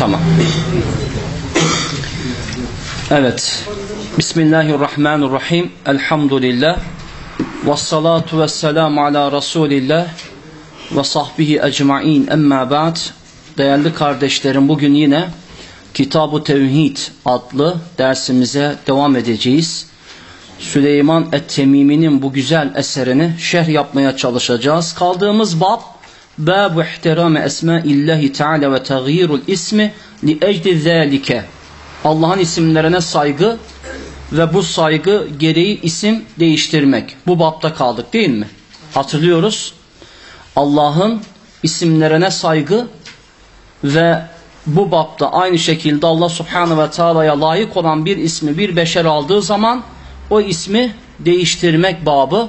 Tamam. Evet. Bismillahirrahmanirrahim. Elhamdülillah. Ve salatu ve selamu ala Resulillah ve sahbihi ecma'in emma ba'd. Değerli kardeşlerim bugün yine Kitab-ı Tevhid adlı dersimize devam edeceğiz. Süleyman Et-Temimi'nin bu güzel eserini şerh yapmaya çalışacağız. Kaldığımız bab Bab ihtirami esmaillahi teala ve taghyirul ismi li ecdi zalike. Allah'ın isimlerine saygı ve bu saygı gereği isim değiştirmek. Bu bapta kaldık değil mi? Hatırlıyoruz. Allah'ın isimlerine saygı ve bu bapta aynı şekilde Allah subhanahu ve teala'ya layık olan bir ismi bir beşer aldığı zaman o ismi değiştirmek babı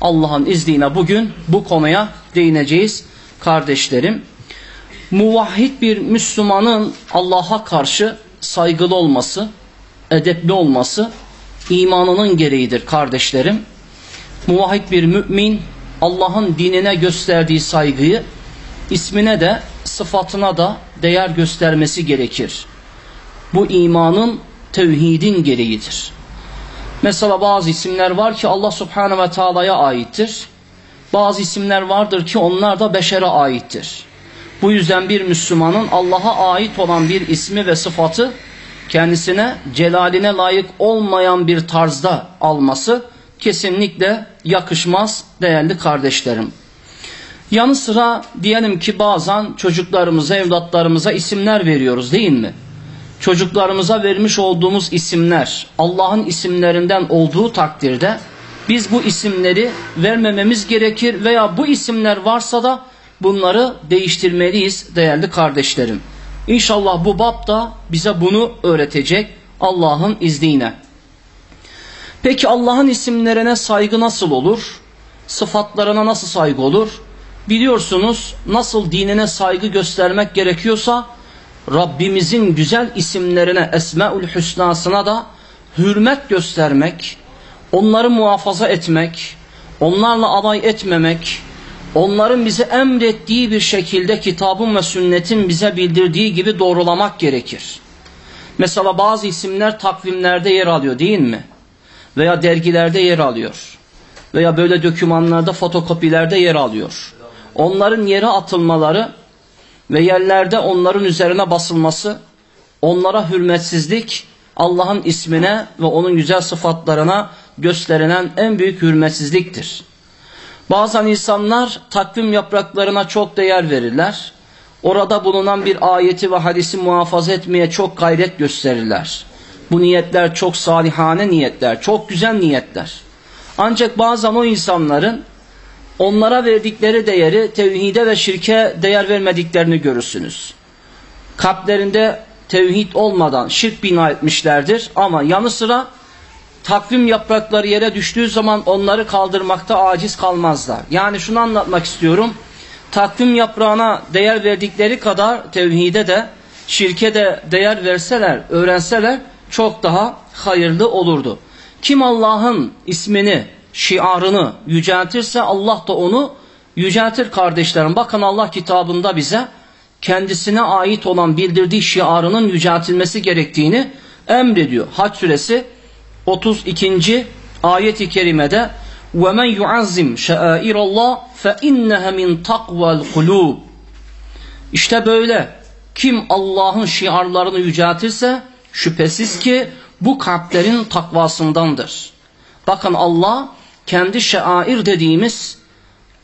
Allah'ın izniyle bugün bu konuya değineceğiz kardeşlerim. Muvahhid bir Müslümanın Allah'a karşı saygılı olması, edepli olması imanının gereğidir kardeşlerim. Muvahhid bir mümin Allah'ın dinine gösterdiği saygıyı ismine de sıfatına da değer göstermesi gerekir. Bu imanın tevhidin gereğidir. Mesela bazı isimler var ki Allah subhanahu ve taala'ya aittir. Bazı isimler vardır ki onlar da beşere aittir. Bu yüzden bir Müslümanın Allah'a ait olan bir ismi ve sıfatı kendisine celaline layık olmayan bir tarzda alması kesinlikle yakışmaz değerli kardeşlerim. Yanı sıra diyelim ki bazen çocuklarımıza, evlatlarımıza isimler veriyoruz değil mi? Çocuklarımıza vermiş olduğumuz isimler Allah'ın isimlerinden olduğu takdirde biz bu isimleri vermememiz gerekir veya bu isimler varsa da bunları değiştirmeliyiz değerli kardeşlerim. İnşallah bu bab da bize bunu öğretecek Allah'ın izniyle. Peki Allah'ın isimlerine saygı nasıl olur? Sıfatlarına nasıl saygı olur? Biliyorsunuz nasıl dinine saygı göstermek gerekiyorsa Rabbimizin güzel isimlerine Esmaül Hüsna'sına da hürmet göstermek, onları muhafaza etmek, onlarla alay etmemek, onların bize emrettiği bir şekilde kitabın ve sünnetin bize bildirdiği gibi doğrulamak gerekir. Mesela bazı isimler takvimlerde yer alıyor değil mi? Veya dergilerde yer alıyor. Veya böyle dokümanlarda, fotokopilerde yer alıyor. Onların yere atılmaları ve yerlerde onların üzerine basılması, onlara hürmetsizlik, Allah'ın ismine ve onun güzel sıfatlarına gösterilen en büyük hürmetsizliktir. Bazen insanlar takvim yapraklarına çok değer verirler. Orada bulunan bir ayeti ve hadisi muhafaza etmeye çok gayret gösterirler. Bu niyetler çok salihane niyetler, çok güzel niyetler. Ancak bazen o insanların onlara verdikleri değeri tevhide ve şirke değer vermediklerini görürsünüz. Kalplerinde tevhid olmadan şirk bina etmişlerdir ama yanı sıra takvim yaprakları yere düştüğü zaman onları kaldırmakta aciz kalmazlar. Yani şunu anlatmak istiyorum. Takvim yaprağına değer verdikleri kadar tevhide de şirke de değer verseler, öğrenseler çok daha hayırlı olurdu. Kim Allah'ın ismini, şiarını yüceltirse Allah da onu yüceltir kardeşlerim. Bakın Allah kitabında bize kendisine ait olan bildirdiği şiarının yüceltilmesi gerektiğini emrediyor. Hac suresi 32. ayet-i kerimede وَمَنْ يُعَزِّمْ شَائِرَ اللّٰهِ فَاِنَّهَا مِنْ تَقْوَى الْقُلُوبِ İşte böyle kim Allah'ın şiarlarını yüceltirse şüphesiz ki bu kalplerin takvasındandır. Bakın Allah kendi şair dediğimiz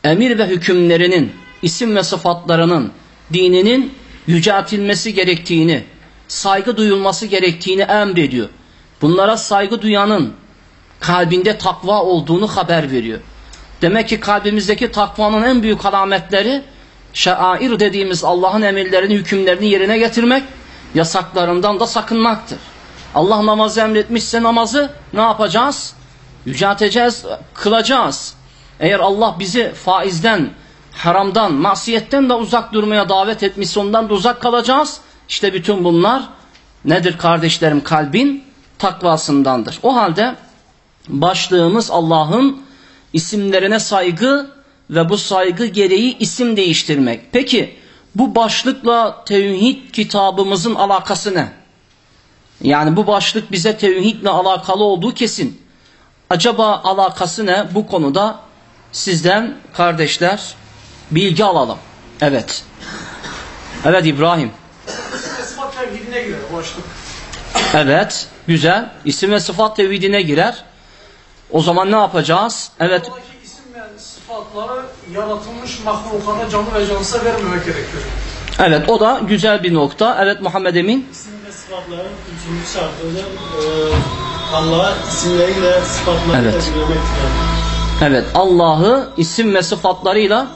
emir ve hükümlerinin, isim ve sıfatlarının, dininin yüceltilmesi gerektiğini, saygı duyulması gerektiğini emrediyor. Bunlara saygı duyanın kalbinde takva olduğunu haber veriyor. Demek ki kalbimizdeki takvanın en büyük alametleri şair dediğimiz Allah'ın emirlerini, hükümlerini yerine getirmek, yasaklarından da sakınmaktır. Allah namazı emretmişse namazı ne yapacağız? Yücelteceğiz, kılacağız. Eğer Allah bizi faizden, haramdan, masiyetten de uzak durmaya davet etmişse ondan da uzak kalacağız. İşte bütün bunlar nedir kardeşlerim? Kalbin takvasındandır. O halde başlığımız Allah'ın isimlerine saygı ve bu saygı gereği isim değiştirmek. Peki bu başlıkla tevhid kitabımızın alakası ne? Yani bu başlık bize tevhidle alakalı olduğu kesin. Acaba alakası ne? Bu konuda sizden kardeşler bilgi alalım. Evet. Evet İbrahim. Sıfat tevhidine girer başlık. Evet. Güzel. İsim ve sıfat tevhidine girer. O zaman ne yapacağız? Evet. Oradaki isim ve sıfatları yaratılmış mahlukata canlı ve cansız vermemek gerekiyor. Evet o da güzel bir nokta. Evet Muhammed Emin. İsim ve sıfatların üçüncü şartı hocam e, Allah'a isimleriyle sıfatlarıyla Evet. bilmektir. Evet Allah'ı isim ve sıfatlarıyla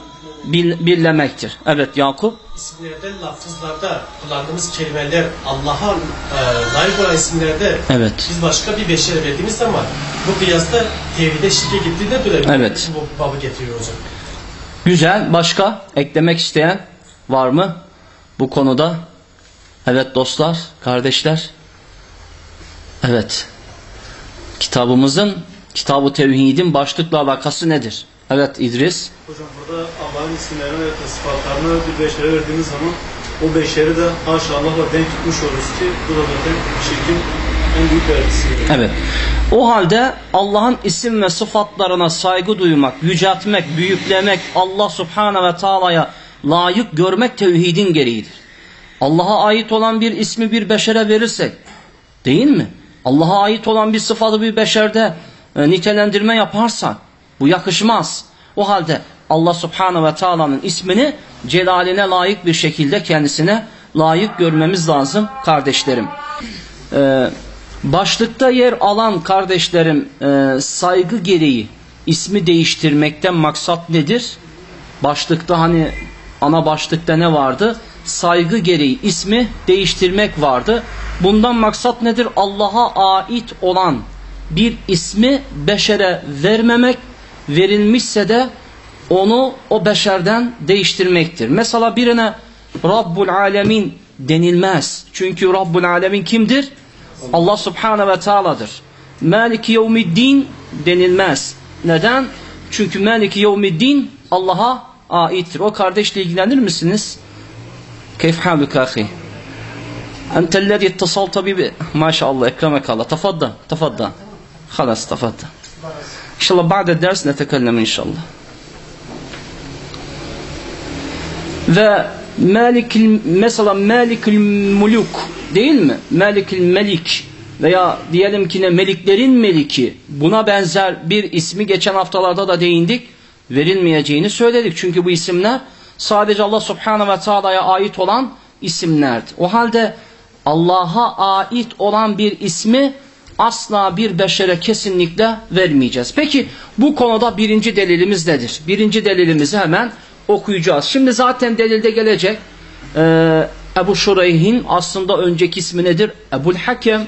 bil- birlemektir. Evet Yakup. İsimlerde, lafızlarda kullandığımız kelimeler Allah'a e, layık olan isimlerde Evet. biz başka bir beşere verdiğimiz zaman bu kıyasla tevhide şirke gittiğinde dolayı Evet. bu babı getiriyor hocam. Güzel. Başka eklemek isteyen var mı bu konuda? Evet dostlar, kardeşler. Evet. Kitabımızın, Kitab-ı Tevhid'in başlıkla alakası nedir? Evet İdris. Hocam burada Allah'ın isimlerini ve sıfatlarını bir beşere verdiğimiz zaman o beşeri de haşa Allah'la denk tutmuş oluruz ki bu da zaten şirkin en büyük belirtisidir. Evet. O halde Allah'ın isim ve sıfatlarına saygı duymak, yüceltmek, büyüklemek, Allah Subhanahu ve Taala'ya layık görmek tevhidin gereğidir. Allah'a ait olan bir ismi bir beşere verirsek, değil mi? Allah'a ait olan bir sıfatı bir beşerde e, nitelendirme yaparsak, bu yakışmaz. O halde Allah Subhanahu ve Taala'nın ismini celaline layık bir şekilde kendisine layık görmemiz lazım kardeşlerim. Ee, başlıkta yer alan kardeşlerim e, saygı gereği ismi değiştirmekten maksat nedir? Başlıkta hani ana başlıkta ne vardı? Saygı gereği ismi değiştirmek vardı. Bundan maksat nedir? Allah'a ait olan bir ismi beşere vermemek, verilmişse de onu o beşerden değiştirmektir. Mesela birine Rabbul Alemin denilmez. Çünkü Rabbul Alemin kimdir? Allah Subhanahu ve Taala'dır. Maliki Yevmiddin denilmez. Neden? Çünkü Maliki Yevmiddin Allah'a aittir. O kardeşle ilgilenir misiniz? Keyf haluk ahi? Entellezi ittasalta bi Maşallah ekremek Allah. Tafadda, tafadda. Halas tafadda. إن شاء الله بعد الدرس نتكلم إن شاء الله ve Malikil mesela Malikil Muluk değil mi? Malikil Melik veya diyelim ki ne Meliklerin Meliki buna benzer bir ismi geçen haftalarda da değindik. Verilmeyeceğini söyledik. Çünkü bu isimler sadece Allah Subhanahu ve Taala'ya ait olan isimlerdir. O halde Allah'a ait olan bir ismi asla bir beşere kesinlikle vermeyeceğiz. Peki bu konuda birinci delilimiz nedir? Birinci delilimizi hemen okuyacağız. Şimdi zaten delilde gelecek. Ee, Ebu Şureyh'in aslında önceki ismi nedir? Ebul Hakem.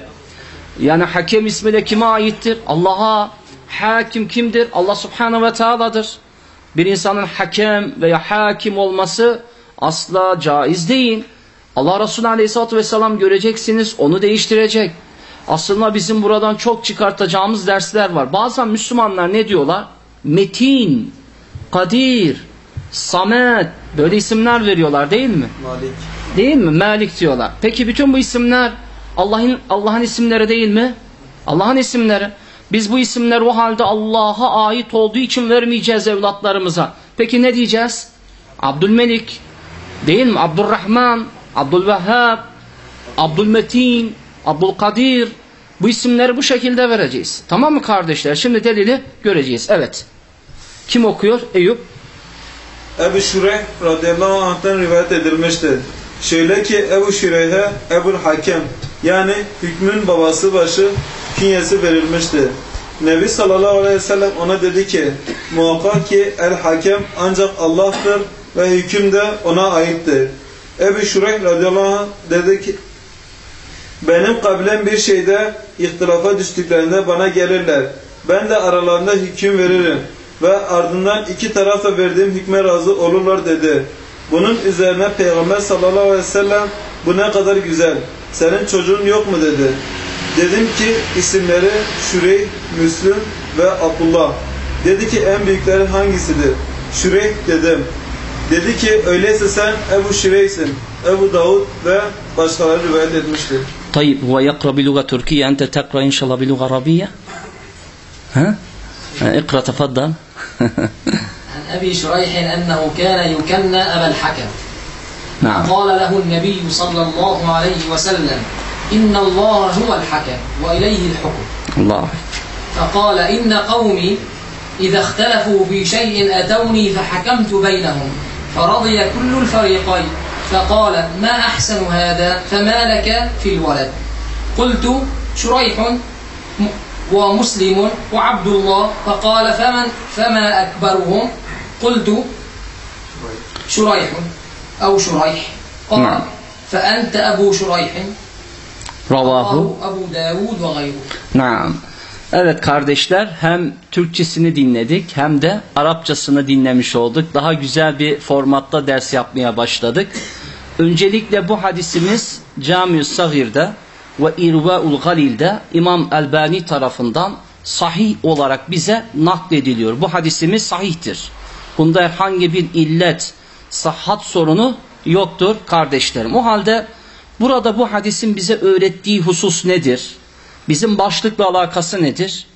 Yani hakem ismi de kime aittir? Allah'a. Hakim kimdir? Allah Subhanahu ve Taala'dır. Bir insanın hakem veya hakim olması asla caiz değil. Allah Resulü Aleyhisselatü Vesselam göreceksiniz onu değiştirecek. Aslında bizim buradan çok çıkartacağımız dersler var. Bazen Müslümanlar ne diyorlar? Metin, Kadir, Samet böyle isimler veriyorlar değil mi? Malik. Değil mi? Malik diyorlar. Peki bütün bu isimler Allah'ın Allah'ın isimleri değil mi? Allah'ın isimleri. Biz bu isimler o halde Allah'a ait olduğu için vermeyeceğiz evlatlarımıza. Peki ne diyeceğiz? Abdülmelik, değil mi? Abdurrahman, Abdülvehhab, Abdülmetin, Abdülkadir. Bu isimleri bu şekilde vereceğiz. Tamam mı kardeşler? Şimdi delili göreceğiz. Evet. Kim okuyor? Eyüp. Ebu Şureyh radıyallahu anh'tan rivayet edilmiştir. Şöyle ki Ebu Şureyh'e Ebul Hakem yani hükmün babası başı künyesi verilmişti. Nebi sallallahu aleyhi ve sellem ona dedi ki muhakkak ki El Hakem ancak Allah'tır ve hüküm de ona aittir. Ebu Şureyh radıyallahu anh dedi ki benim kabilem bir şeyde ihtilafa düştüklerinde bana gelirler. Ben de aralarında hüküm veririm. Ve ardından iki tarafa verdiğim hükme razı olurlar dedi. Bunun üzerine Peygamber sallallahu aleyhi ve sellem bu ne kadar güzel. Senin çocuğun yok mu dedi. Dedim ki isimleri Şüreyh, Müslüm ve Abdullah. Dedi ki en büyükleri hangisidir? Şüreyh dedim. Dedi ki öyleyse sen Ebu Şireyh'sin. Ebu Davud ve başkaları rivayet etmiştir. طيب هو يقرأ بلغة تركية. أنت تقرأ إن شاء الله بلغة عربية. ها؟ اقرأ تفضل. عن أبي شريح أنه كان يكنى أبا الحكم. نعم. قال له النبي صلى الله عليه وسلم إن الله هو الحكم وإليه الحكم. الله فقال إن قومي إذا اختلفوا في شيء أتوني فحكمت بينهم فرضي كل الفريقين. فقال ما أحسن هذا فما لك في الولد قلت شريح م- ومسلم وعبد الله فقال فمن فما أكبرهم قلت شريح أو شريح قال نعم. فأنت أبو شريح رواه رواه أبو داود وغيره Naam. Evet kardeşler hem Türkçesini dinledik hem de Arapçasını dinlemiş olduk. Daha güzel bir formatta ders yapmaya başladık. Öncelikle bu hadisimiz Cami-ü Sagir'de ve İrva-ul Galil'de İmam Elbani tarafından sahih olarak bize naklediliyor. Bu hadisimiz sahihtir. Bunda herhangi bir illet, sahat sorunu yoktur kardeşlerim. O halde burada bu hadisin bize öğrettiği husus nedir? Bizim başlıkla alakası nedir?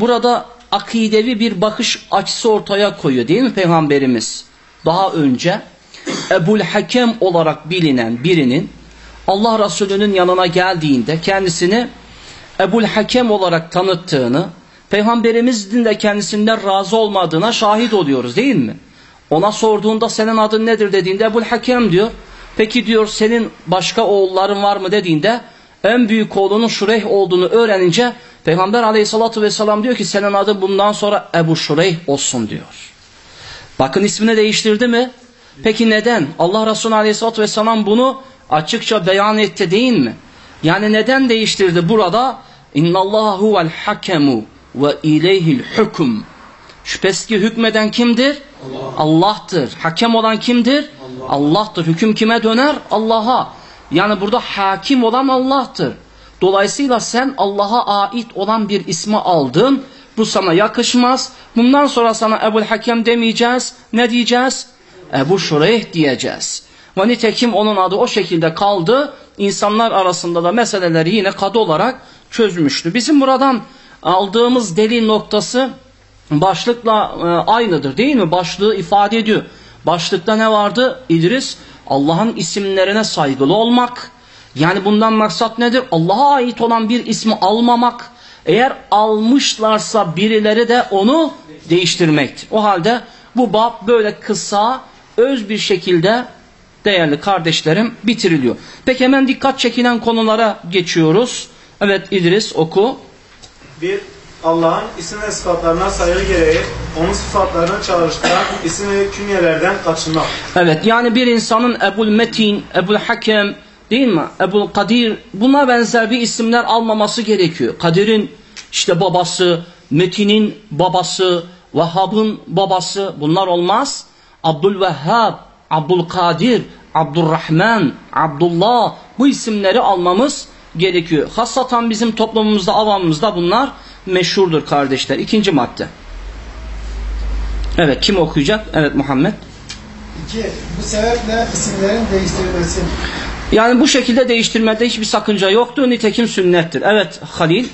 Burada akidevi bir bakış açısı ortaya koyuyor değil mi Peygamberimiz? Daha önce Ebul Hakem olarak bilinen birinin Allah Resulü'nün yanına geldiğinde kendisini Ebul Hakem olarak tanıttığını, Peygamberimizin de kendisinden razı olmadığına şahit oluyoruz değil mi? Ona sorduğunda senin adın nedir dediğinde Ebul Hakem diyor. Peki diyor senin başka oğulların var mı dediğinde en büyük oğlunun Şureyh olduğunu öğrenince Peygamber aleyhissalatü vesselam diyor ki senin adın bundan sonra Ebu Şureyh olsun diyor. Bakın ismini değiştirdi mi? Peki neden? Allah Resulü aleyhissalatü vesselam bunu açıkça beyan etti değil mi? Yani neden değiştirdi burada? Huvel hakemu ve ileyhil hüküm. Şüphesiz ki hükmeden kimdir? Allah'tır. Hakem olan kimdir? Allah'tır. Hüküm kime döner? Allah'a. Yani burada hakim olan Allah'tır. Dolayısıyla sen Allah'a ait olan bir ismi aldın. Bu sana yakışmaz. Bundan sonra sana Ebul Hakem demeyeceğiz. Ne diyeceğiz? Ebu Şureyh diyeceğiz. Ve nitekim onun adı o şekilde kaldı. İnsanlar arasında da meseleleri yine kadı olarak çözmüştü. Bizim buradan aldığımız delil noktası başlıkla e, aynıdır değil mi? Başlığı ifade ediyor. Başlıkta ne vardı? İdris Allah'ın isimlerine saygılı olmak. Yani bundan maksat nedir? Allah'a ait olan bir ismi almamak. Eğer almışlarsa birileri de onu değiştirmektir. O halde bu bab böyle kısa, öz bir şekilde değerli kardeşlerim bitiriliyor. Peki hemen dikkat çekilen konulara geçiyoruz. Evet İdris oku. Bir, Allah'ın isim ve sıfatlarına saygı gereği onun sıfatlarını çağrıştıran isim ve künyelerden kaçınmak. Evet yani bir insanın Ebul Metin, Ebul Hakem değil mi? Ebul Kadir buna benzer bir isimler almaması gerekiyor. Kadir'in işte babası, Metin'in babası, Vehhab'ın babası bunlar olmaz. Abdülvehhab, Abdülkadir, Abdurrahman, Abdullah bu isimleri almamız gerekiyor. Hassatan bizim toplumumuzda, avamımızda bunlar meşhurdur kardeşler. İkinci madde. Evet kim okuyacak? Evet Muhammed. İki, bu sebeple isimlerin değiştirilmesi. Yani bu şekilde değiştirmede hiçbir sakınca yoktur. Nitekim sünnettir. Evet Halil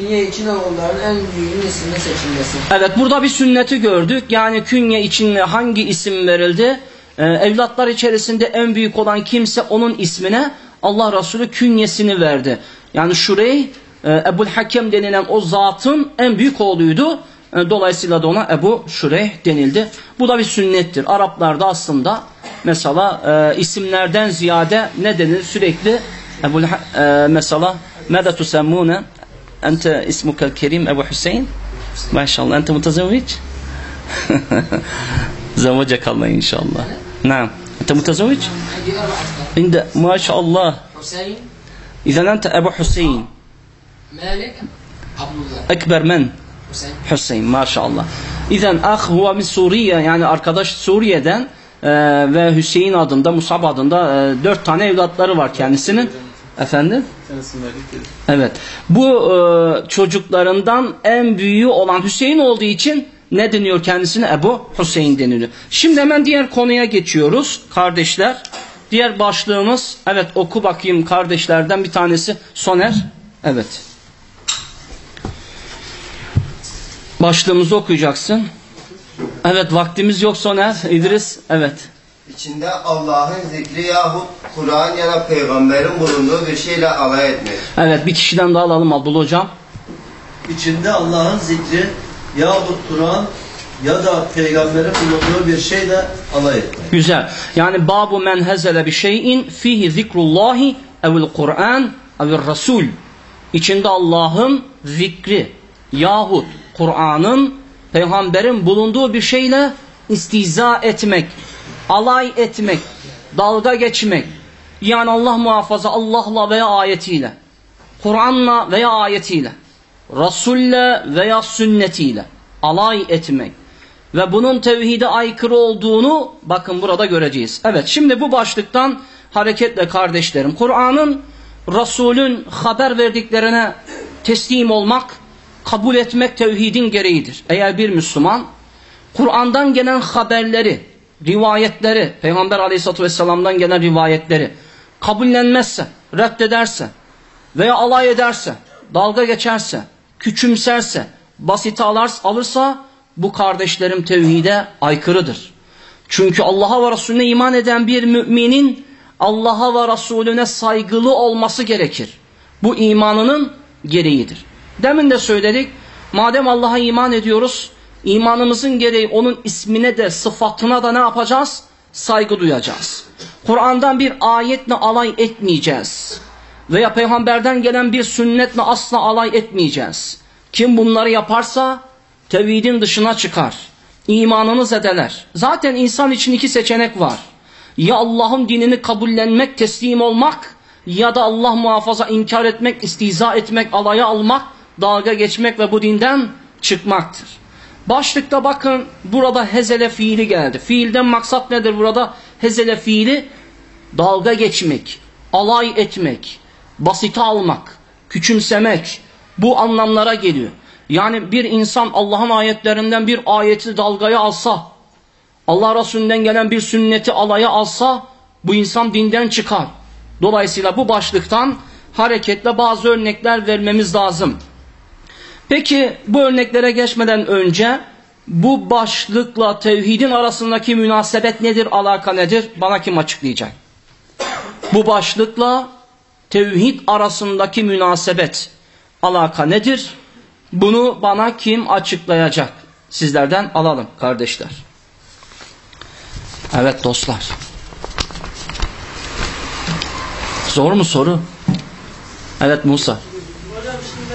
künye için oğulların en büyüğünün isminin seçilmesi. Evet burada bir sünneti gördük. Yani künye için hangi isim verildi? Ee, evlatlar içerisinde en büyük olan kimse onun ismine Allah Resulü künyesini verdi. Yani Şurey e, Ebul Hakem denilen o zatın en büyük oğluydu. E, dolayısıyla da ona Ebu Şureyh denildi. Bu da bir sünnettir. Araplarda aslında mesela e, isimlerden ziyade ne denir? Sürekli Ebul, e, mesela Meda tusammune أنت اسمك الكريم أبو حسين ما شاء الله أنت متزوج زوجك الله إن شاء الله نعم أنت متزوج عندي أربع أسماء عند ما شاء الله حسين إذا أنت أبو حسين مالك عبد الله أكبر من حسين Hüseyin maşallah. İzen ah huve min Suriye yani arkadaş Suriye'den e, ve Hüseyin adında Musab adında e, dört tane evlatları var kendisinin. Efendim? Evet. Bu e, çocuklarından en büyüğü olan Hüseyin olduğu için ne deniyor kendisine? Ebu Hüseyin deniliyor. Şimdi hemen diğer konuya geçiyoruz kardeşler. Diğer başlığımız evet oku bakayım kardeşlerden bir tanesi Soner. Evet. Başlığımızı okuyacaksın. Evet vaktimiz yok Soner. İdris. Evet. İçinde Allah'ın zikri yahut Kur'an ya da peygamberin bulunduğu bir şeyle alay etmek. Evet bir kişiden daha alalım Abdullah hocam. içinde Allah'ın zikri yahut Kur'an ya da peygamberin bulunduğu bir şeyle alay etmek. Güzel. Yani babu men hezele bir şeyin fihi zikrullahi evil Kur'an evil Resul. İçinde Allah'ın zikri yahut Kur'an'ın peygamberin bulunduğu bir şeyle istiza etmek, alay etmek, dalga geçmek. Yani Allah muhafaza Allah'la veya ayetiyle, Kur'an'la veya ayetiyle, Resul'le veya sünnetiyle alay etmek ve bunun tevhide aykırı olduğunu bakın burada göreceğiz. Evet şimdi bu başlıktan hareketle kardeşlerim Kur'an'ın Resul'ün haber verdiklerine teslim olmak, kabul etmek tevhidin gereğidir. Eğer bir Müslüman Kur'an'dan gelen haberleri, rivayetleri, Peygamber aleyhissalatü vesselam'dan gelen rivayetleri kabullenmezse, reddederse veya alay ederse, dalga geçerse, küçümserse, basite alırsa bu kardeşlerim tevhide aykırıdır. Çünkü Allah'a ve Resulüne iman eden bir müminin Allah'a ve Resulüne saygılı olması gerekir. Bu imanının gereğidir. Demin de söyledik. Madem Allah'a iman ediyoruz, imanımızın gereği onun ismine de sıfatına da ne yapacağız? Saygı duyacağız. Kur'an'dan bir ayetle alay etmeyeceğiz. Veya peygamberden gelen bir sünnetle asla alay etmeyeceğiz. Kim bunları yaparsa tevhidin dışına çıkar. İmanını zedeler. Zaten insan için iki seçenek var. Ya Allah'ın dinini kabullenmek, teslim olmak ya da Allah muhafaza inkar etmek, istiza etmek, alaya almak, dalga geçmek ve bu dinden çıkmaktır. Başlıkta bakın burada hezele fiili geldi. Fiilden maksat nedir burada? Hezele fiili dalga geçmek, alay etmek, basite almak, küçümsemek bu anlamlara geliyor. Yani bir insan Allah'ın ayetlerinden bir ayeti dalgaya alsa, Allah Resulü'nden gelen bir sünneti alaya alsa bu insan dinden çıkar. Dolayısıyla bu başlıktan hareketle bazı örnekler vermemiz lazım. Peki bu örneklere geçmeden önce bu başlıkla tevhidin arasındaki münasebet nedir, alaka nedir? Bana kim açıklayacak? Bu başlıkla tevhid arasındaki münasebet, alaka nedir? Bunu bana kim açıklayacak? Sizlerden alalım kardeşler. Evet dostlar. Zor mu soru? Evet Musa.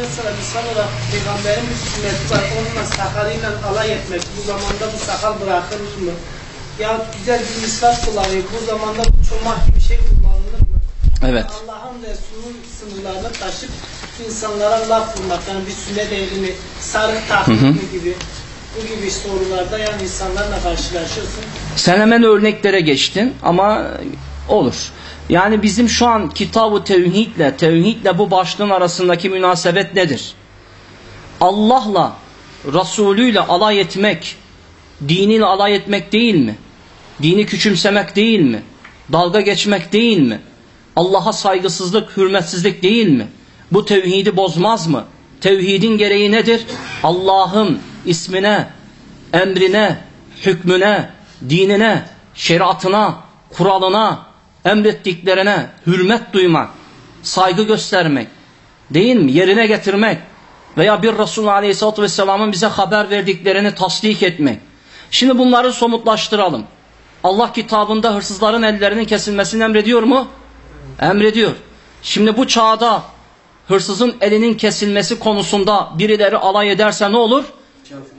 Olarak peygamberin bir sünneti var. Onunla sakalıyla alay etmek. Bu zamanda bu sakal bırakılır mı? Ya güzel bir misvak kullanıyor. Bu zamanda bu çomak gibi şey kullanılır mı? Evet. Allah'ın Resulü'nün sınırlarını taşıp insanlara laf vurmak. Yani bir sünnet ehlini sarık taklit mi gibi. Bu gibi sorularda yani insanlarla karşılaşıyorsun. Sen hemen örneklere geçtin ama olur. Yani bizim şu an kitabı tevhidle, tevhidle bu başlığın arasındaki münasebet nedir? Allah'la, Resulüyle alay etmek, diniyle alay etmek değil mi? Dini küçümsemek değil mi? Dalga geçmek değil mi? Allah'a saygısızlık, hürmetsizlik değil mi? Bu tevhidi bozmaz mı? Tevhidin gereği nedir? Allah'ın ismine, emrine, hükmüne, dinine, şeriatına, kuralına, emrettiklerine hürmet duymak, saygı göstermek, değil mi? Yerine getirmek veya bir Resul Aleyhisselatü Vesselam'ın bize haber verdiklerini tasdik etmek. Şimdi bunları somutlaştıralım. Allah kitabında hırsızların ellerinin kesilmesini emrediyor mu? Emrediyor. Şimdi bu çağda hırsızın elinin kesilmesi konusunda birileri alay ederse ne olur?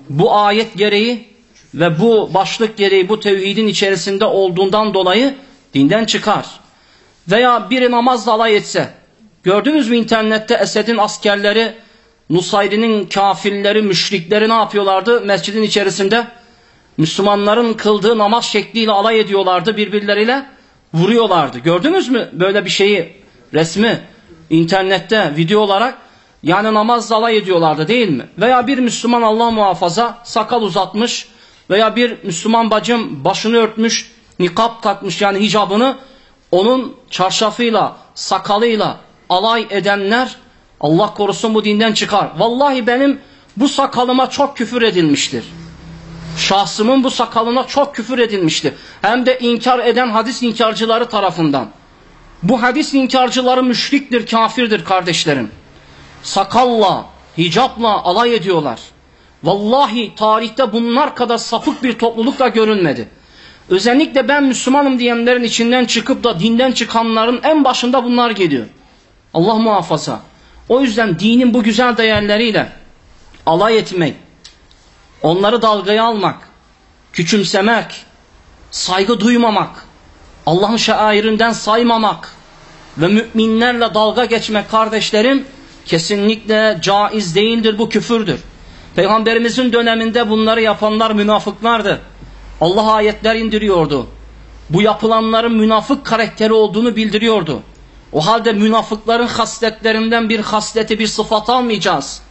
Bu ayet gereği ve bu başlık gereği bu tevhidin içerisinde olduğundan dolayı dinden çıkar. Veya biri namazla alay etse, gördünüz mü internette Esed'in askerleri, Nusayri'nin kafirleri, müşrikleri ne yapıyorlardı mescidin içerisinde? Müslümanların kıldığı namaz şekliyle alay ediyorlardı birbirleriyle, vuruyorlardı. Gördünüz mü böyle bir şeyi, resmi, internette, video olarak? Yani namazla alay ediyorlardı değil mi? Veya bir Müslüman Allah muhafaza sakal uzatmış veya bir Müslüman bacım başını örtmüş, nikap takmış yani hicabını onun çarşafıyla, sakalıyla alay edenler Allah korusun bu dinden çıkar. Vallahi benim bu sakalıma çok küfür edilmiştir. Şahsımın bu sakalına çok küfür edilmiştir. Hem de inkar eden hadis inkarcıları tarafından. Bu hadis inkarcıları müşriktir, kafirdir kardeşlerim. Sakalla, hicapla alay ediyorlar. Vallahi tarihte bunlar kadar sapık bir topluluk da görünmedi. Özellikle ben Müslümanım diyenlerin içinden çıkıp da dinden çıkanların en başında bunlar geliyor. Allah muhafaza. O yüzden dinin bu güzel değerleriyle alay etmek, onları dalgaya almak, küçümsemek, saygı duymamak, Allah'ın şairinden saymamak ve müminlerle dalga geçmek kardeşlerim kesinlikle caiz değildir bu küfürdür. Peygamberimizin döneminde bunları yapanlar münafıklardı. Allah ayetler indiriyordu. Bu yapılanların münafık karakteri olduğunu bildiriyordu. O halde münafıkların hasletlerinden bir hasleti bir sıfat almayacağız.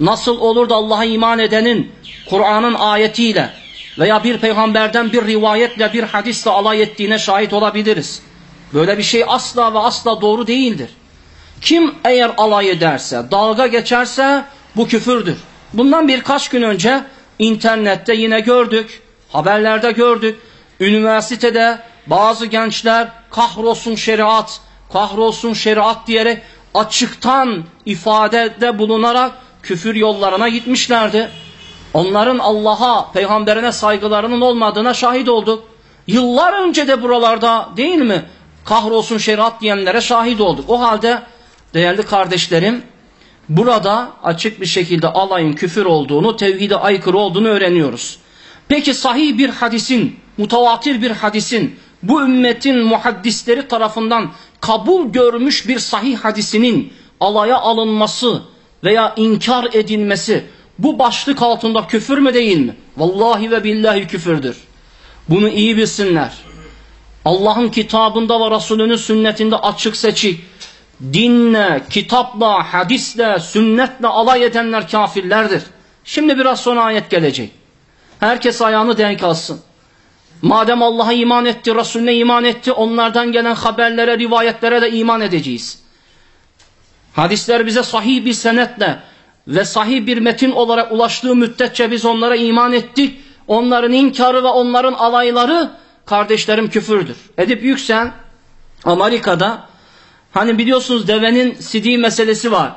Nasıl olur da Allah'a iman edenin Kur'an'ın ayetiyle veya bir peygamberden bir rivayetle bir hadisle alay ettiğine şahit olabiliriz. Böyle bir şey asla ve asla doğru değildir. Kim eğer alay ederse, dalga geçerse bu küfürdür. Bundan birkaç gün önce internette yine gördük, haberlerde gördük. Üniversitede bazı gençler kahrolsun şeriat, kahrolsun şeriat diyerek açıktan ifadede bulunarak küfür yollarına gitmişlerdi. Onların Allah'a, peygamberine saygılarının olmadığına şahit olduk. Yıllar önce de buralarda değil mi? Kahrolsun şeriat diyenlere şahit olduk. O halde değerli kardeşlerim burada açık bir şekilde alayın küfür olduğunu, tevhide aykırı olduğunu öğreniyoruz. Peki sahih bir hadisin, mutavatir bir hadisin, bu ümmetin muhaddisleri tarafından kabul görmüş bir sahih hadisinin alaya alınması veya inkar edilmesi bu başlık altında küfür mü değil mi? Vallahi ve billahi küfürdür. Bunu iyi bilsinler. Allah'ın kitabında ve Resulünün sünnetinde açık seçik dinle, kitapla, hadisle, sünnetle alay edenler kafirlerdir. Şimdi biraz sonra ayet gelecek. Herkes ayağını denk alsın. Madem Allah'a iman etti, Resulüne iman etti, onlardan gelen haberlere, rivayetlere de iman edeceğiz. Hadisler bize sahih bir senetle ve sahih bir metin olarak ulaştığı müddetçe biz onlara iman ettik. Onların inkarı ve onların alayları kardeşlerim küfürdür. Edip Yüksel Amerika'da hani biliyorsunuz devenin sidiği meselesi var.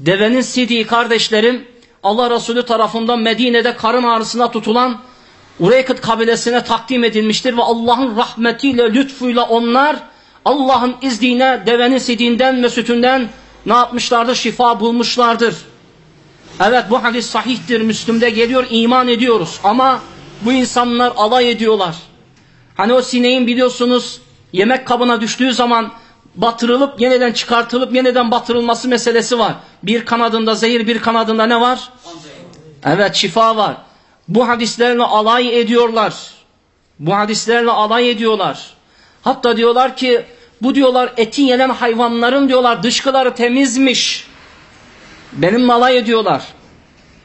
Devenin sidiği kardeşlerim Allah Resulü tarafından Medine'de karın ağrısına tutulan Ureykıt kabilesine takdim edilmiştir ve Allah'ın rahmetiyle, lütfuyla onlar Allah'ın izniyle devenin sidiğinden ve sütünden ne yapmışlardır? Şifa bulmuşlardır. Evet bu hadis sahihtir, Müslüm'de geliyor, iman ediyoruz. Ama bu insanlar alay ediyorlar. Hani o sineğin biliyorsunuz yemek kabına düştüğü zaman batırılıp yeniden çıkartılıp yeniden batırılması meselesi var. Bir kanadında zehir, bir kanadında ne var? Evet şifa var. Bu hadislerle alay ediyorlar. Bu hadislerle alay ediyorlar. Hatta diyorlar ki bu diyorlar eti yenen hayvanların diyorlar dışkıları temizmiş. Benim alay ediyorlar.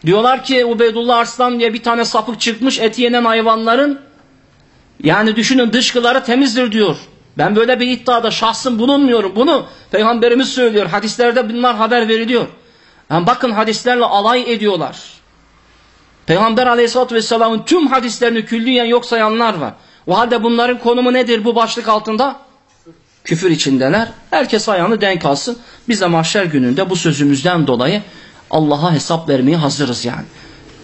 Diyorlar ki Ubeydullah Arslan diye bir tane sapık çıkmış eti yenen hayvanların yani düşünün dışkıları temizdir diyor. Ben böyle bir iddiada şahsım bulunmuyorum. Bunu Peygamberimiz söylüyor. Hadislerde bunlar haber veriliyor. Yani bakın hadislerle alay ediyorlar. Peygamber aleyhissalatü vesselamın tüm hadislerini külliyen yok sayanlar var. O halde bunların konumu nedir bu başlık altında? Küfür içindeler. Herkes ayağını denk alsın. Biz de mahşer gününde bu sözümüzden dolayı Allah'a hesap vermeye hazırız yani.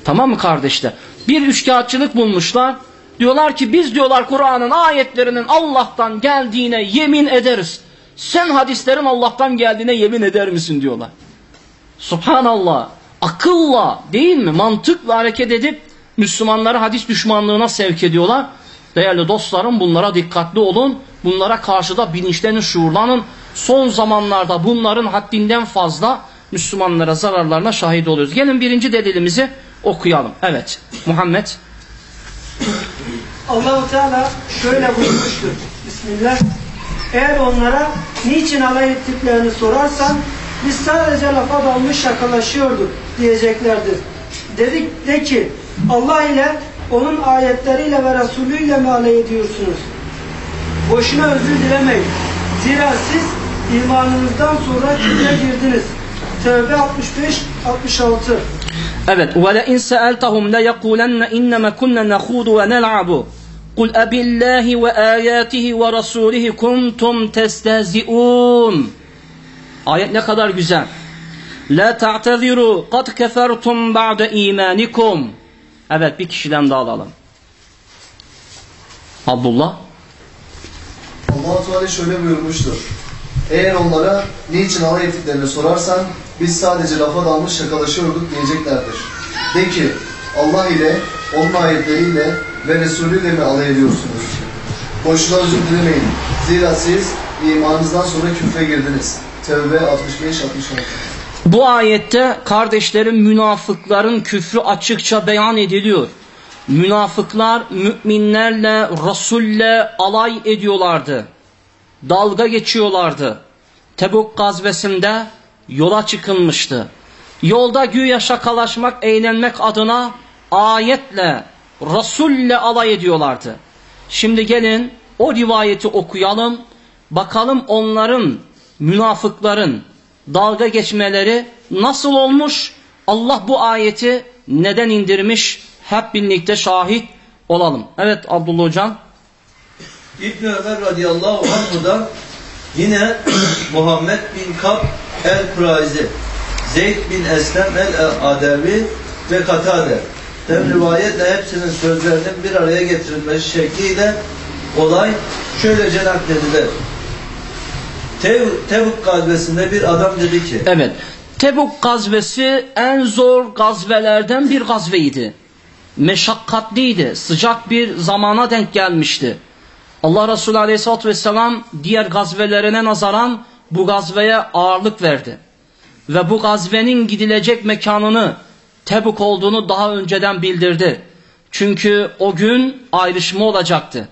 Tamam mı kardeşler? Bir üçkağıtçılık bulmuşlar. Diyorlar ki biz diyorlar Kur'an'ın ayetlerinin Allah'tan geldiğine yemin ederiz. Sen hadislerin Allah'tan geldiğine yemin eder misin diyorlar. Subhanallah. Akılla değil mi? Mantıkla hareket edip Müslümanları hadis düşmanlığına sevk ediyorlar. Değerli dostlarım bunlara dikkatli olun. Bunlara karşı da bilinçlenin, şuurlanın. Son zamanlarda bunların haddinden fazla Müslümanlara zararlarına şahit oluyoruz. Gelin birinci delilimizi okuyalım. Evet. Muhammed. Allahu Teala şöyle buyurmuştur. Bismillah. Eğer onlara niçin alay ettiklerini sorarsan biz sadece lafa dalmış şakalaşıyorduk diyeceklerdir. Dedik de ki Allah ile onun ayetleriyle ve Resulüyle mi alay ediyorsunuz? Boşuna özür dilemeyin. Zira siz imanınızdan sonra küfre girdiniz. Tevbe 65 66. Evet. Ve le in sa'altahum la yakulanna innema kunna nahudu ve nel'abu. قُلْ أَبِ اللّٰهِ وَآيَاتِهِ وَرَسُولِهِ كُنْتُمْ تَسْتَهْزِئُونَ Ayet ne kadar güzel. La ta'tadiru kad kefertum ba'de imanikum. Evet bir kişiden daha alalım. Abdullah. allah Teala şöyle buyurmuştur. Eğer onlara niçin alay ettiklerini sorarsan biz sadece lafa dalmış şakalaşıyorduk diyeceklerdir. De ki Allah ile, onun ayetleriyle ve Resulü ile mi alay ediyorsunuz? Boşuna özür dilemeyin. Zira siz imanınızdan sonra küfre girdiniz. Tevbe 65-66 Bu ayette kardeşlerin münafıkların küfrü açıkça beyan ediliyor. Münafıklar müminlerle, Resul'le alay ediyorlardı. Dalga geçiyorlardı. Tebuk gazvesinde yola çıkılmıştı. Yolda güya şakalaşmak, eğlenmek adına ayetle, Resul'le alay ediyorlardı. Şimdi gelin o rivayeti okuyalım. Bakalım onların, münafıkların dalga geçmeleri nasıl olmuş? Allah bu ayeti neden indirmiş? Hep birlikte şahit olalım. Evet Abdullah Hocam. İbn Ömer radıyallahu anhu'dan yine Muhammed bin Kab el-Kurayzi, Zeyd bin Eslem el-Adevi ve Katade. Hem rivayetle hepsinin sözlerinin bir araya getirilmesi şekliyle olay şöylece nakledilir. Tev Tevuk gazvesinde bir adam dedi ki Evet. Tebuk gazvesi en zor gazvelerden bir gazveydi. Meşakkatliydi. Sıcak bir zamana denk gelmişti. Allah Resulü Aleyhisselatü Vesselam diğer gazvelerine nazaran bu gazveye ağırlık verdi. Ve bu gazvenin gidilecek mekanını Tebuk olduğunu daha önceden bildirdi. Çünkü o gün ayrışma olacaktı.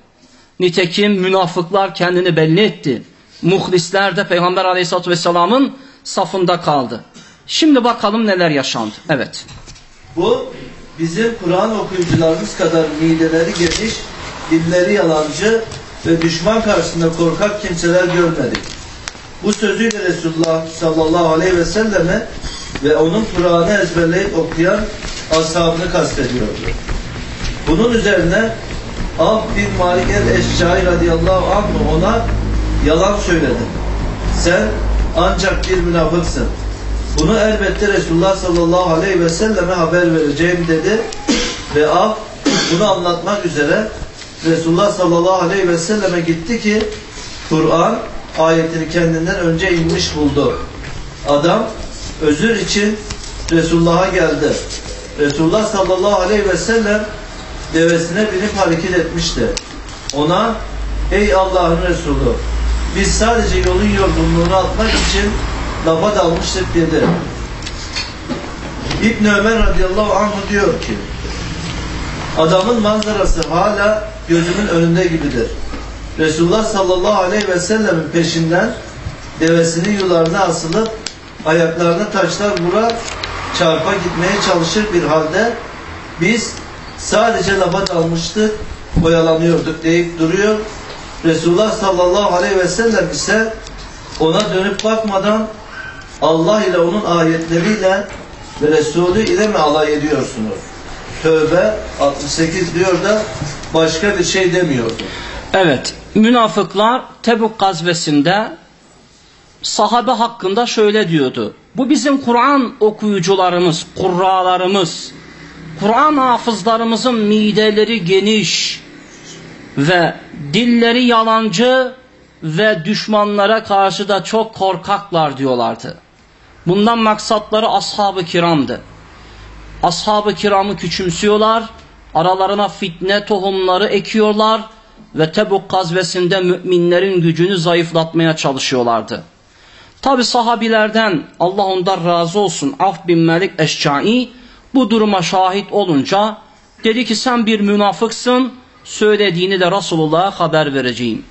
Nitekim münafıklar kendini belli etti. Muhlisler de Peygamber Aleyhisselatü Vesselam'ın safında kaldı. Şimdi bakalım neler yaşandı. Evet. Bu bizim Kur'an okuyucularımız kadar mideleri geniş, dilleri yalancı ve düşman karşısında korkak kimseler görmedik. Bu sözüyle Resulullah sallallahu aleyhi ve selleme ve onun Kur'an'ı ezberleyip okuyan ashabını kastediyordu. Bunun üzerine Ab bin Malik el-Eşşai radıyallahu anh ona yalan söyledi. Sen ancak bir münafıksın. Bunu elbette Resulullah sallallahu aleyhi ve selleme haber vereceğim dedi. Ve Ab bunu anlatmak üzere Resulullah sallallahu aleyhi ve selleme gitti ki Kur'an ayetini kendinden önce inmiş buldu. Adam özür için Resulullah'a geldi. Resulullah sallallahu aleyhi ve sellem devesine binip hareket etmişti. Ona ey Allah'ın Resulü biz sadece yolun yorgunluğunu atmak için lafa dalmıştık dedi. İbn Ömer radıyallahu anh diyor ki adamın manzarası hala gözümün önünde gibidir. Resulullah sallallahu aleyhi ve sellemin peşinden devesinin yularına asılıp ayaklarına taşlar vurar çarpa gitmeye çalışır bir halde biz sadece lafa dalmıştık oyalanıyorduk deyip duruyor. Resulullah sallallahu aleyhi ve sellem ise ona dönüp bakmadan Allah ile onun ayetleriyle ve Resulü ile mi alay ediyorsunuz? Tövbe 68 diyor da başka bir şey demiyordu. Evet, münafıklar Tebuk gazvesinde sahabe hakkında şöyle diyordu. Bu bizim Kur'an okuyucularımız, kurralarımız, Kur'an hafızlarımızın mideleri geniş ve dilleri yalancı ve düşmanlara karşı da çok korkaklar diyorlardı. Bundan maksatları ashab-ı kiramdı. Ashab-ı kiramı küçümsüyorlar, aralarına fitne tohumları ekiyorlar ve Tebuk gazvesinde müminlerin gücünü zayıflatmaya çalışıyorlardı. Tabi sahabilerden Allah ondan razı olsun Af bin Melik Eşcai bu duruma şahit olunca dedi ki sen bir münafıksın söylediğini de Resulullah'a haber vereceğim.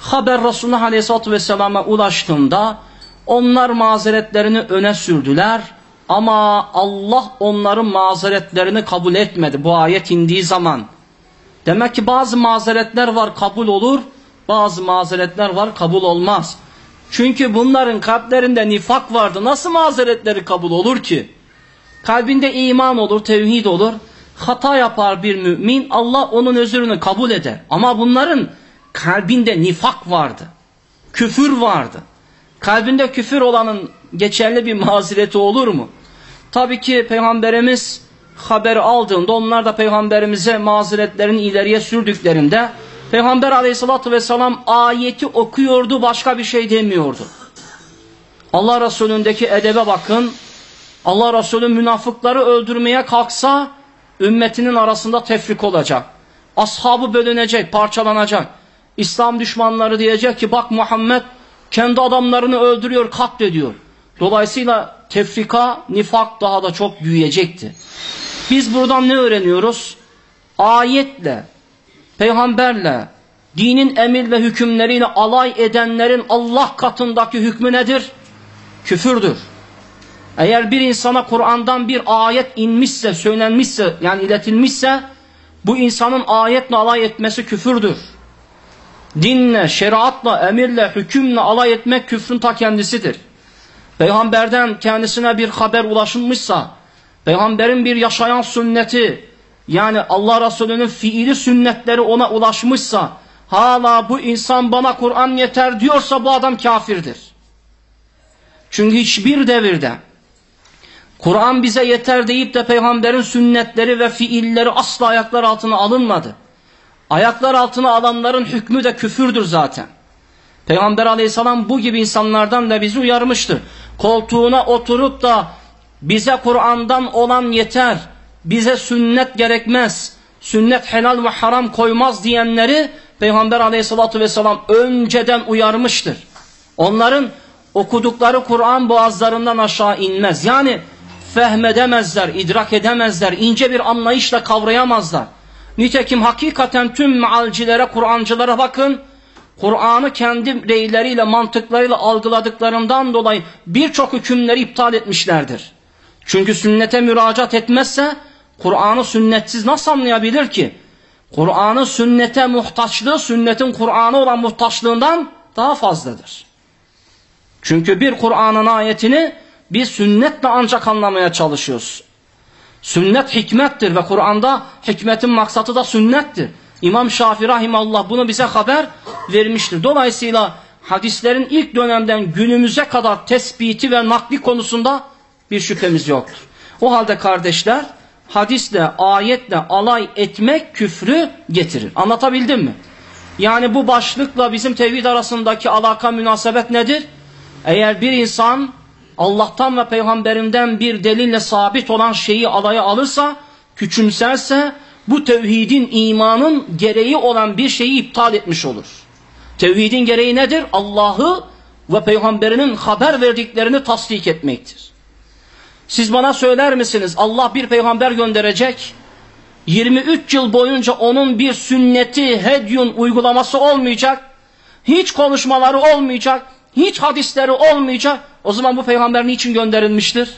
Haber Resulullah Aleyhisselatü Vesselam'a ulaştığında Onlar mazeretlerini öne sürdüler ama Allah onların mazeretlerini kabul etmedi bu ayet indiği zaman. Demek ki bazı mazeretler var kabul olur, bazı mazeretler var kabul olmaz. Çünkü bunların kalplerinde nifak vardı. Nasıl mazeretleri kabul olur ki? Kalbinde iman olur, tevhid olur. Hata yapar bir mümin, Allah onun özrünü kabul eder. Ama bunların kalbinde nifak vardı. Küfür vardı. Kalbinde küfür olanın geçerli bir mazereti olur mu? Tabii ki Peygamberimiz haber aldığında onlar da Peygamberimize mazeretlerini ileriye sürdüklerinde Peygamber aleyhissalatü vesselam ayeti okuyordu başka bir şey demiyordu. Allah Resulündeki edebe bakın. Allah Resulü münafıkları öldürmeye kalksa ümmetinin arasında tefrik olacak. Ashabı bölünecek, parçalanacak. İslam düşmanları diyecek ki bak Muhammed kendi adamlarını öldürüyor, katlediyor. Dolayısıyla tefrika, nifak daha da çok büyüyecekti. Biz buradan ne öğreniyoruz? Ayetle, peygamberle, dinin emir ve hükümleriyle alay edenlerin Allah katındaki hükmü nedir? Küfürdür. Eğer bir insana Kur'an'dan bir ayet inmişse, söylenmişse, yani iletilmişse, bu insanın ayetle alay etmesi küfürdür. Dinle, şeriatla, emirle, hükümle alay etmek küfrün ta kendisidir. Peygamberden kendisine bir haber ulaşılmışsa, peygamberin bir yaşayan sünneti, yani Allah Resulü'nün fiili sünnetleri ona ulaşmışsa, hala bu insan bana Kur'an yeter diyorsa bu adam kafirdir. Çünkü hiçbir devirde Kur'an bize yeter deyip de peygamberin sünnetleri ve fiilleri asla ayaklar altına alınmadı. Ayaklar altına alanların hükmü de küfürdür zaten. Peygamber aleyhisselam bu gibi insanlardan da bizi uyarmıştır. Koltuğuna oturup da bize Kur'an'dan olan yeter, bize sünnet gerekmez, sünnet helal ve haram koymaz diyenleri Peygamber aleyhissalatü vesselam önceden uyarmıştır. Onların okudukları Kur'an boğazlarından aşağı inmez. Yani fehmedemezler, idrak edemezler, ince bir anlayışla kavrayamazlar. Nitekim hakikaten tüm mealcilere, Kur'ancılara bakın, Kur'an'ı kendi reyleriyle, mantıklarıyla algıladıklarından dolayı birçok hükümleri iptal etmişlerdir. Çünkü sünnete müracaat etmezse, Kur'an'ı sünnetsiz nasıl anlayabilir ki? Kur'an'ın sünnete muhtaçlığı, sünnetin Kur'an'a olan muhtaçlığından daha fazladır. Çünkü bir Kur'an'ın ayetini biz sünnetle ancak anlamaya çalışıyoruz. Sünnet hikmettir ve Kur'an'da hikmetin maksatı da sünnettir. İmam Şafii Rahimallah bunu bize haber vermiştir. Dolayısıyla hadislerin ilk dönemden günümüze kadar tespiti ve nakli konusunda bir şüphemiz yoktur. O halde kardeşler hadisle, ayetle alay etmek küfrü getirir. Anlatabildim mi? Yani bu başlıkla bizim tevhid arasındaki alaka münasebet nedir? Eğer bir insan Allah'tan ve peygamberinden bir delille sabit olan şeyi alaya alırsa, küçümserse bu tevhidin imanın gereği olan bir şeyi iptal etmiş olur. Tevhidin gereği nedir? Allah'ı ve peygamberinin haber verdiklerini tasdik etmektir. Siz bana söyler misiniz Allah bir peygamber gönderecek 23 yıl boyunca onun bir sünneti, hedyun uygulaması olmayacak. Hiç konuşmaları olmayacak. Hiç hadisleri olmayacak. O zaman bu peygamber niçin gönderilmiştir?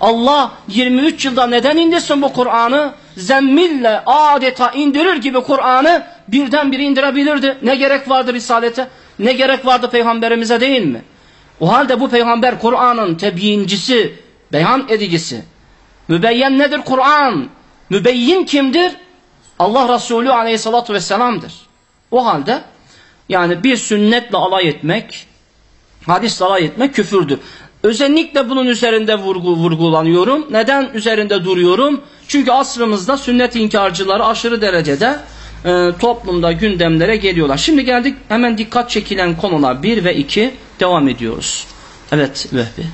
Allah 23 yılda neden indirsin bu Kur'an'ı? Zemmille adeta indirir gibi Kur'an'ı birdenbire indirebilirdi. Ne gerek vardı Risalete? Ne gerek vardı peygamberimize değil mi? O halde bu peygamber Kur'an'ın tebyincisi, beyan edicisi. Mübeyyen nedir Kur'an? Mübeyyin kimdir? Allah Resulü aleyhissalatü vesselam'dır. O halde yani bir sünnetle alay etmek, hadisle alay etmek küfürdür. Özellikle bunun üzerinde vurgu, vurgulanıyorum. Neden üzerinde duruyorum? Çünkü asrımızda sünnet inkarcıları aşırı derecede e, toplumda gündemlere geliyorlar. Şimdi geldik hemen dikkat çekilen konular 1 ve 2 devam ediyoruz. Evet Vehbi.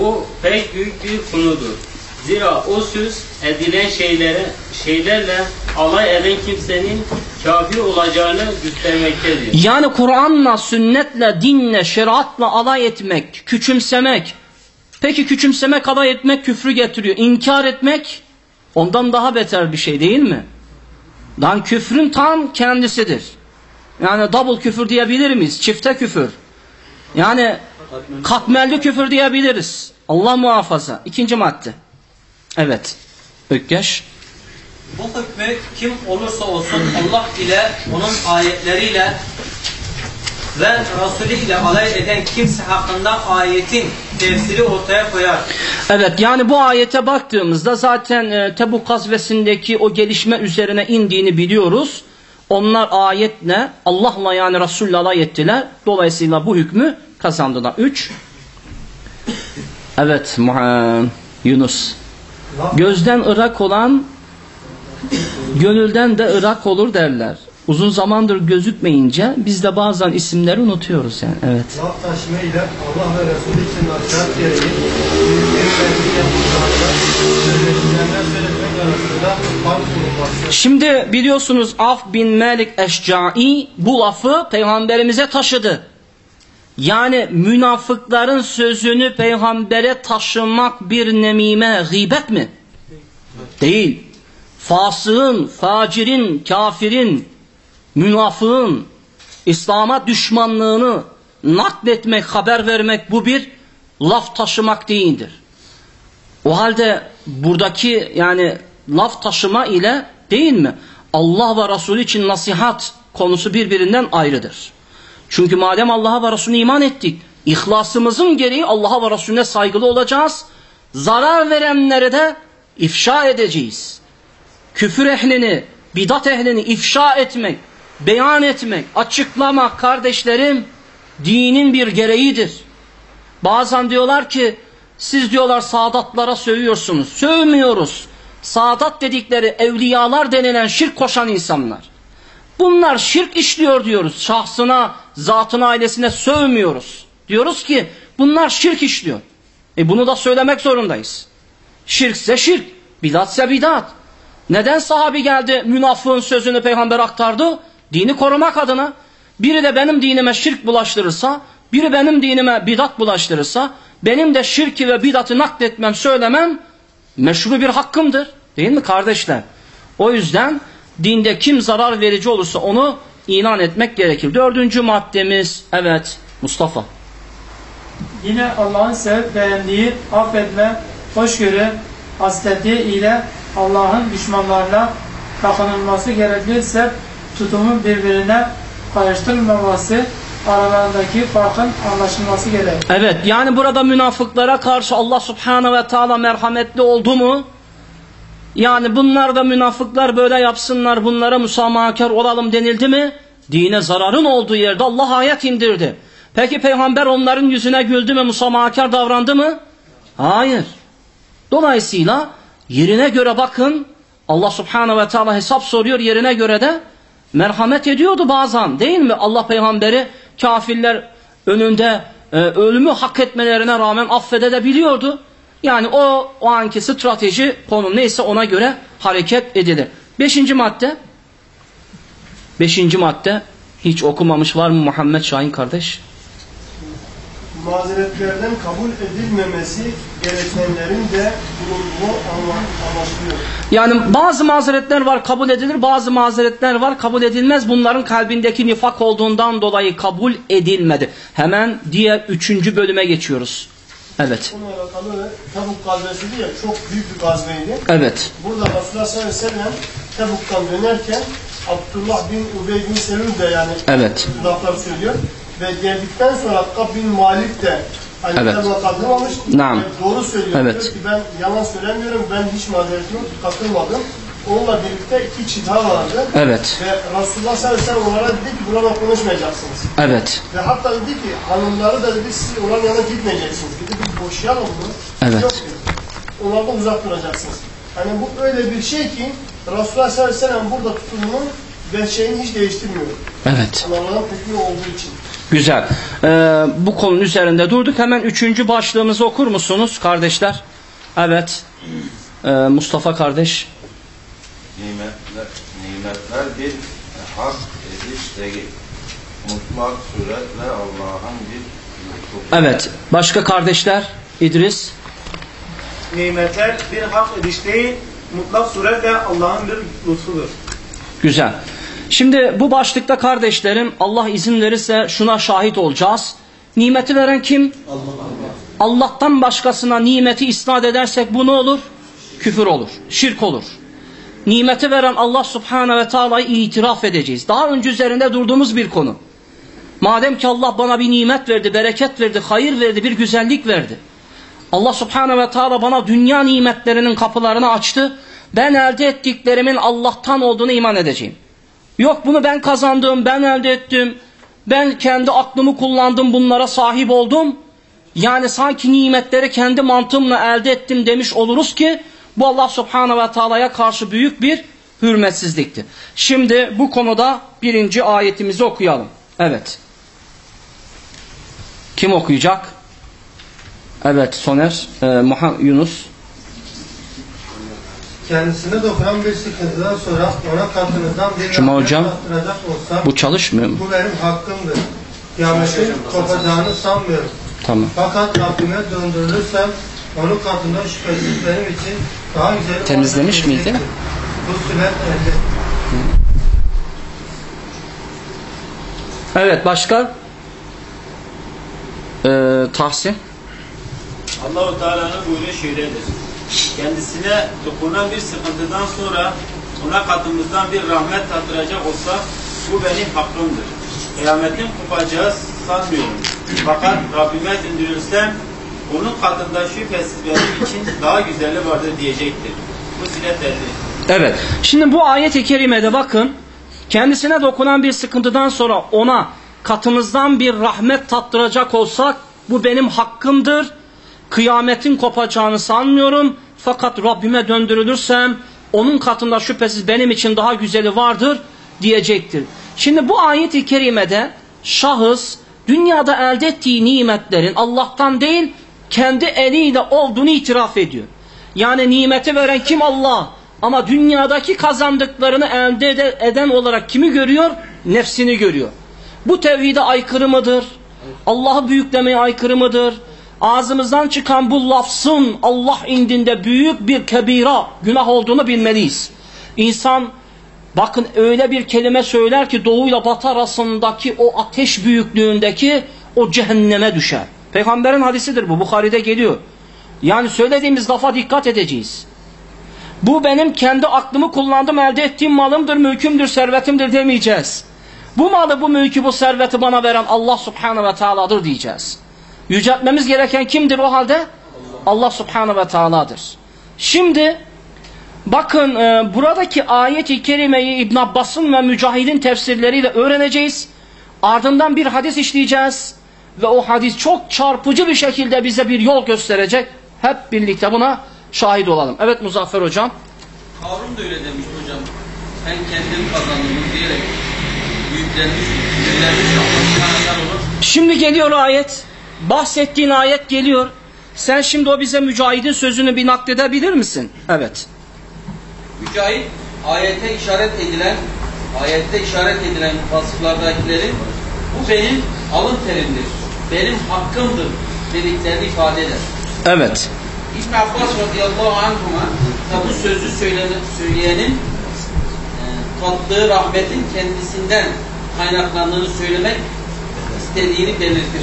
Bu pek büyük bir konudur. Zira o söz edilen şeylere, şeylerle alay eden kimsenin kafir olacağını göstermektedir. Yani Kur'an'la, sünnetle, dinle, şeriatla alay etmek, küçümsemek. Peki küçümsemek, alay etmek küfrü getiriyor. İnkar etmek ondan daha beter bir şey değil mi? Dan küfrün tam kendisidir. Yani double küfür diyebilir miyiz? Çifte küfür. Yani katmerli küfür diyebiliriz. Allah muhafaza. İkinci madde. Evet. Ökkeş. Bu hükmü kim olursa olsun Allah ile onun ayetleriyle ve Resulü ile alay eden kimse hakkında ayetin tefsiri ortaya koyar. Evet yani bu ayete baktığımızda zaten e, Tebuk gazvesindeki o gelişme üzerine indiğini biliyoruz. Onlar ayetle Allah'la yani Resul'le alay ettiler. Dolayısıyla bu hükmü kazandılar. Üç. Evet Muha- Yunus. Gözden ırak olan gönülden de ırak olur derler. Uzun zamandır gözükmeyince biz de bazen isimleri unutuyoruz yani. Evet. Laf taşıma ile Allah ve Resulü için nasihat gereği. Şimdi biliyorsunuz Af bin Malik Eşca'i bu lafı peygamberimize taşıdı. Yani münafıkların sözünü peygambere taşımak bir nemime, gıybet mi? Değil. Fasığın, facirin, kafirin, münafığın İslam'a düşmanlığını nakletmek, haber vermek bu bir laf taşımak değildir. O halde buradaki yani laf taşıma ile değil mi? Allah ve Resulü için nasihat konusu birbirinden ayrıdır. Çünkü madem Allah'a ve Resulüne iman ettik, ihlasımızın gereği Allah'a ve Resulüne saygılı olacağız. Zarar verenleri de ifşa edeceğiz. Küfür ehlini, bidat ehlini ifşa etmek, beyan etmek, açıklamak kardeşlerim dinin bir gereğidir. Bazen diyorlar ki siz diyorlar saadatlara sövüyorsunuz. Sövmüyoruz. Saadat dedikleri evliyalar denilen şirk koşan insanlar. Bunlar şirk işliyor diyoruz. Şahsına, zatına, ailesine sövmüyoruz. Diyoruz ki bunlar şirk işliyor. E bunu da söylemek zorundayız. Şirkse şirk, bidatse bidat. Neden sahabi geldi münafığın sözünü peygamber aktardı? Dini korumak adına. Biri de benim dinime şirk bulaştırırsa, biri benim dinime bidat bulaştırırsa, benim de şirki ve bidatı nakletmem, söylemem meşru bir hakkımdır. Değil mi kardeşler? O yüzden dinde kim zarar verici olursa onu ilan etmek gerekir. Dördüncü maddemiz, evet Mustafa. Yine Allah'ın sevip beğendiği affetme, hoşgörü, hasleti ile Allah'ın düşmanlarına takınılması gerekirse tutumun birbirine karıştırılmaması, aralarındaki farkın anlaşılması gerekir. Evet yani burada münafıklara karşı Allah subhanahu ve taala merhametli oldu mu? Yani bunlar da münafıklar böyle yapsınlar bunlara müsamahakar olalım denildi mi? Dine zararın olduğu yerde Allah ayet indirdi. Peki peygamber onların yüzüne güldü mü müsamahakar davrandı mı? Hayır. Dolayısıyla yerine göre bakın Allah subhanahu ve taala hesap soruyor yerine göre de merhamet ediyordu bazen değil mi? Allah peygamberi kafirler önünde e, ölümü hak etmelerine rağmen affedebiliyordu. Yani o, o anki strateji konu neyse ona göre hareket edilir. Beşinci madde. Beşinci madde. Hiç okumamış var mı Muhammed Şahin kardeş? Mazeretlerden kabul edilmemesi gerekenlerin de bulunduğu anla- anlaşılıyor. Yani bazı mazeretler var kabul edilir, bazı mazeretler var kabul edilmez. Bunların kalbindeki nifak olduğundan dolayı kabul edilmedi. Hemen diğer üçüncü bölüme geçiyoruz. Evet. Bununla alakalı Tebuk gazvesiydi ya çok büyük bir gazveydi. Evet. Burada Resulullah sallallahu aleyhi ve sellem Tebuk'tan dönerken Abdullah bin Ubey bin Selül de yani Evet. laflar söylüyor. Ve geldikten sonra Akkab bin Malik de hani Evet. Tebuk'a katılmamış. Naam. Doğru söylüyor. Evet. Diyor ki ben yalan söylemiyorum. Ben hiç mazeretim katılmadım. Onunla birlikte iki çita vardı. Evet. Ve Resulullah sallallahu aleyhi ve sellem onlara dedi ki buradan konuşmayacaksınız. Evet. Ve hatta dedi ki hanımları da dedi siz onların yanına gitmeyeceksiniz. Dedi biz boşayalım bunu. Evet. Yok dedi. Onlardan uzak duracaksınız. Hani bu öyle bir şey ki Resulullah sallallahu aleyhi ve sellem burada tutumunu ve şeyini hiç değiştirmiyor. Evet. Allah'ın hükmü olduğu için. Güzel. Ee, bu konunun üzerinde durduk. Hemen üçüncü başlığımızı okur musunuz kardeşler? Evet. Ee, Mustafa kardeş. Nimetler, nimetler bir hak ediş değil. Mutlak suretle Allah'ın bir lütfu. Evet. Başka kardeşler? İdris. Nimetler bir hak ediş değil, mutlak suretle Allah'ın bir lütfudur. Güzel. Şimdi bu başlıkta kardeşlerim Allah izin verirse şuna şahit olacağız. Nimeti veren kim? Allah'tan başkasına nimeti isnat edersek bu ne olur? Küfür olur, şirk olur. Nimeti veren Allah subhanahu ve taala'yı itiraf edeceğiz. Daha önce üzerinde durduğumuz bir konu. Madem ki Allah bana bir nimet verdi, bereket verdi, hayır verdi, bir güzellik verdi. Allah subhanahu ve taala bana dünya nimetlerinin kapılarını açtı. Ben elde ettiklerimin Allah'tan olduğunu iman edeceğim. Yok bunu ben kazandım, ben elde ettim. Ben kendi aklımı kullandım, bunlara sahip oldum. Yani sanki nimetleri kendi mantığımla elde ettim demiş oluruz ki bu Allah subhanahu ve taala'ya karşı büyük bir hürmetsizliktir. Şimdi bu konuda birinci ayetimizi okuyalım. Evet. Kim okuyacak? Evet Soner, e, Muhammed Yunus. Kendisine dokunan bir sıkıntıdan sonra ona katınızdan bir Cuma hocam, olsam Bu çalışmıyor mu? bu benim hakkımdır. Kıyametin kopacağını sanmıyorum. Tamam. Fakat Rabbime döndürülürsem onun katında şüphesiz benim için daha güzel Temizlemiş miydi? Elde. Evet başka? Ee, Tahsin. Allahu Teala'nın buyruğu şöyledir. Kendisine dokunan bir sıkıntıdan sonra ona katımızdan bir rahmet tattıracak olsa bu benim hakkımdır. Kıyametin kopacağı sanmıyorum. Fakat Rabbime döndürülsem onun katında şüphesiz benim için daha güzeli vardır diyecektir. Bu sinet elde. Evet. Şimdi bu ayet-i kerimede bakın kendisine dokunan bir sıkıntıdan sonra ona katımızdan bir rahmet tattıracak olsak bu benim hakkımdır. Kıyametin kopacağını sanmıyorum. Fakat Rabbime döndürülürsem onun katında şüphesiz benim için daha güzeli vardır diyecektir. Şimdi bu ayet-i kerimede şahıs dünyada elde ettiği nimetlerin Allah'tan değil kendi eliyle olduğunu itiraf ediyor. Yani nimeti veren kim Allah? Ama dünyadaki kazandıklarını elde eden olarak kimi görüyor? Nefsini görüyor. Bu tevhide aykırı mıdır? Allah'ı büyüklemeye aykırı mıdır? Ağzımızdan çıkan bu lafzın Allah indinde büyük bir kebira, günah olduğunu bilmeliyiz. İnsan bakın öyle bir kelime söyler ki doğuyla batı arasındaki o ateş büyüklüğündeki o cehenneme düşer. Peygamberin hadisidir bu. Bukhari'de geliyor. Yani söylediğimiz lafa dikkat edeceğiz. Bu benim kendi aklımı kullandım elde ettiğim malımdır, mülkümdür, servetimdir demeyeceğiz. Bu malı, bu mülkü, bu serveti bana veren Allah subhanahu ve teala'dır diyeceğiz. Yüceltmemiz gereken kimdir o halde? Allah subhanahu ve teala'dır. Şimdi bakın e, buradaki ayet-i kerimeyi İbn Abbas'ın ve Mücahid'in tefsirleriyle öğreneceğiz. Ardından bir hadis işleyeceğiz. Ve o hadis çok çarpıcı bir şekilde bize bir yol gösterecek. Hep birlikte buna şahit olalım. Evet Muzaffer Hocam. Harun da öyle demişti hocam. Ben kendim kazandım diyerek Allah olur. Şimdi geliyor ayet. Bahsettiğin ayet geliyor. Sen şimdi o bize mücahidin sözünü bir nakledebilir misin? Evet. Mücahit ayette işaret edilen ayette işaret edilen vasıflardakilerin bu benim alın terimdir. Benim hakkımdır dediklerini ifade eder. Evet. İbn Abbas radıyallahu anhuma da bu sözü söyleyenin e, tattığı rahmetin kendisinden kaynaklandığını söylemek istediğini belirtir.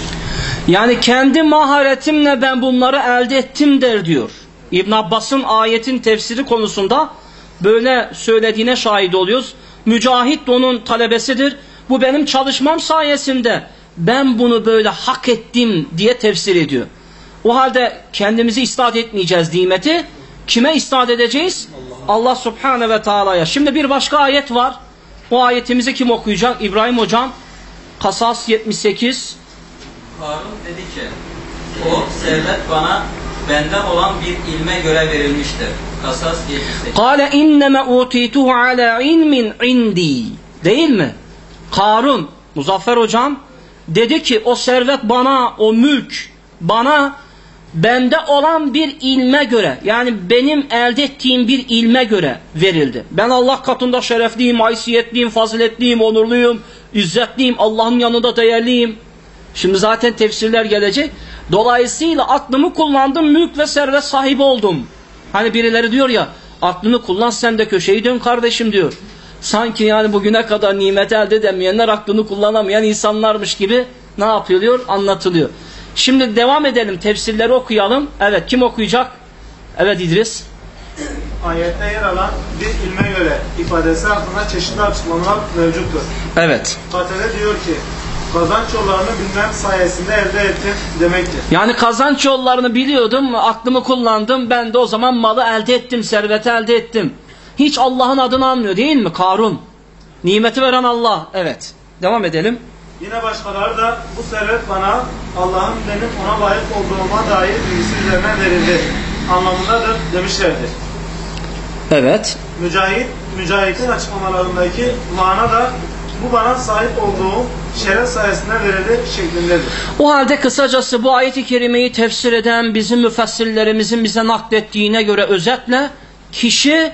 Yani kendi maharetimle ben bunları elde ettim der diyor. İbn Abbas'ın ayetin tefsiri konusunda böyle söylediğine şahit oluyoruz. Mücahit de onun talebesidir. Bu benim çalışmam sayesinde ben bunu böyle hak ettim diye tefsir ediyor. O halde kendimizi istat etmeyeceğiz nimeti. Kime istat edeceğiz? Allah, Allah Subhanahu ve Taala'ya. Şimdi bir başka ayet var. O ayetimizi kim okuyacak? İbrahim Hocam. Kasas 78. Harun dedi ki o servet bana benden olan bir ilme göre verilmiştir. Kasas 78. Kale inneme utituhu ala ilmin indi. Değil mi? Karun, Muzaffer hocam dedi ki o servet bana, o mülk bana bende olan bir ilme göre yani benim elde ettiğim bir ilme göre verildi. Ben Allah katında şerefliyim, haysiyetliyim, faziletliyim, onurluyum, izzetliyim, Allah'ın yanında değerliyim. Şimdi zaten tefsirler gelecek. Dolayısıyla aklımı kullandım, mülk ve servet sahibi oldum. Hani birileri diyor ya, aklını kullan sen de köşeyi dön kardeşim diyor. Sanki yani bugüne kadar nimet elde edemeyenler aklını kullanamayan insanlarmış gibi ne yapılıyor? Anlatılıyor. Şimdi devam edelim. Tefsirleri okuyalım. Evet kim okuyacak? Evet İdris. Ayette yer alan bir ilme göre ifadesi hakkında çeşitli açıklamalar mevcuttur. Evet. Katede diyor ki kazanç yollarını bilmem sayesinde elde ettim demektir. Yani kazanç yollarını biliyordum, aklımı kullandım. Ben de o zaman malı elde ettim, serveti elde ettim. Hiç Allah'ın adını anmıyor değil mi? Karun. Nimeti veren Allah. Evet. Devam edelim. Yine başkaları da bu servet bana Allah'ın benim ona layık olduğuma dair bilgisi üzerine verildi anlamındadır demişlerdir. Evet. Mücahit, Mücahit'in açıklamalarındaki mana da bu bana sahip olduğum şeref sayesinde verildi şeklindedir. O halde kısacası bu ayeti kerimeyi tefsir eden bizim müfessirlerimizin bize naklettiğine göre özetle kişi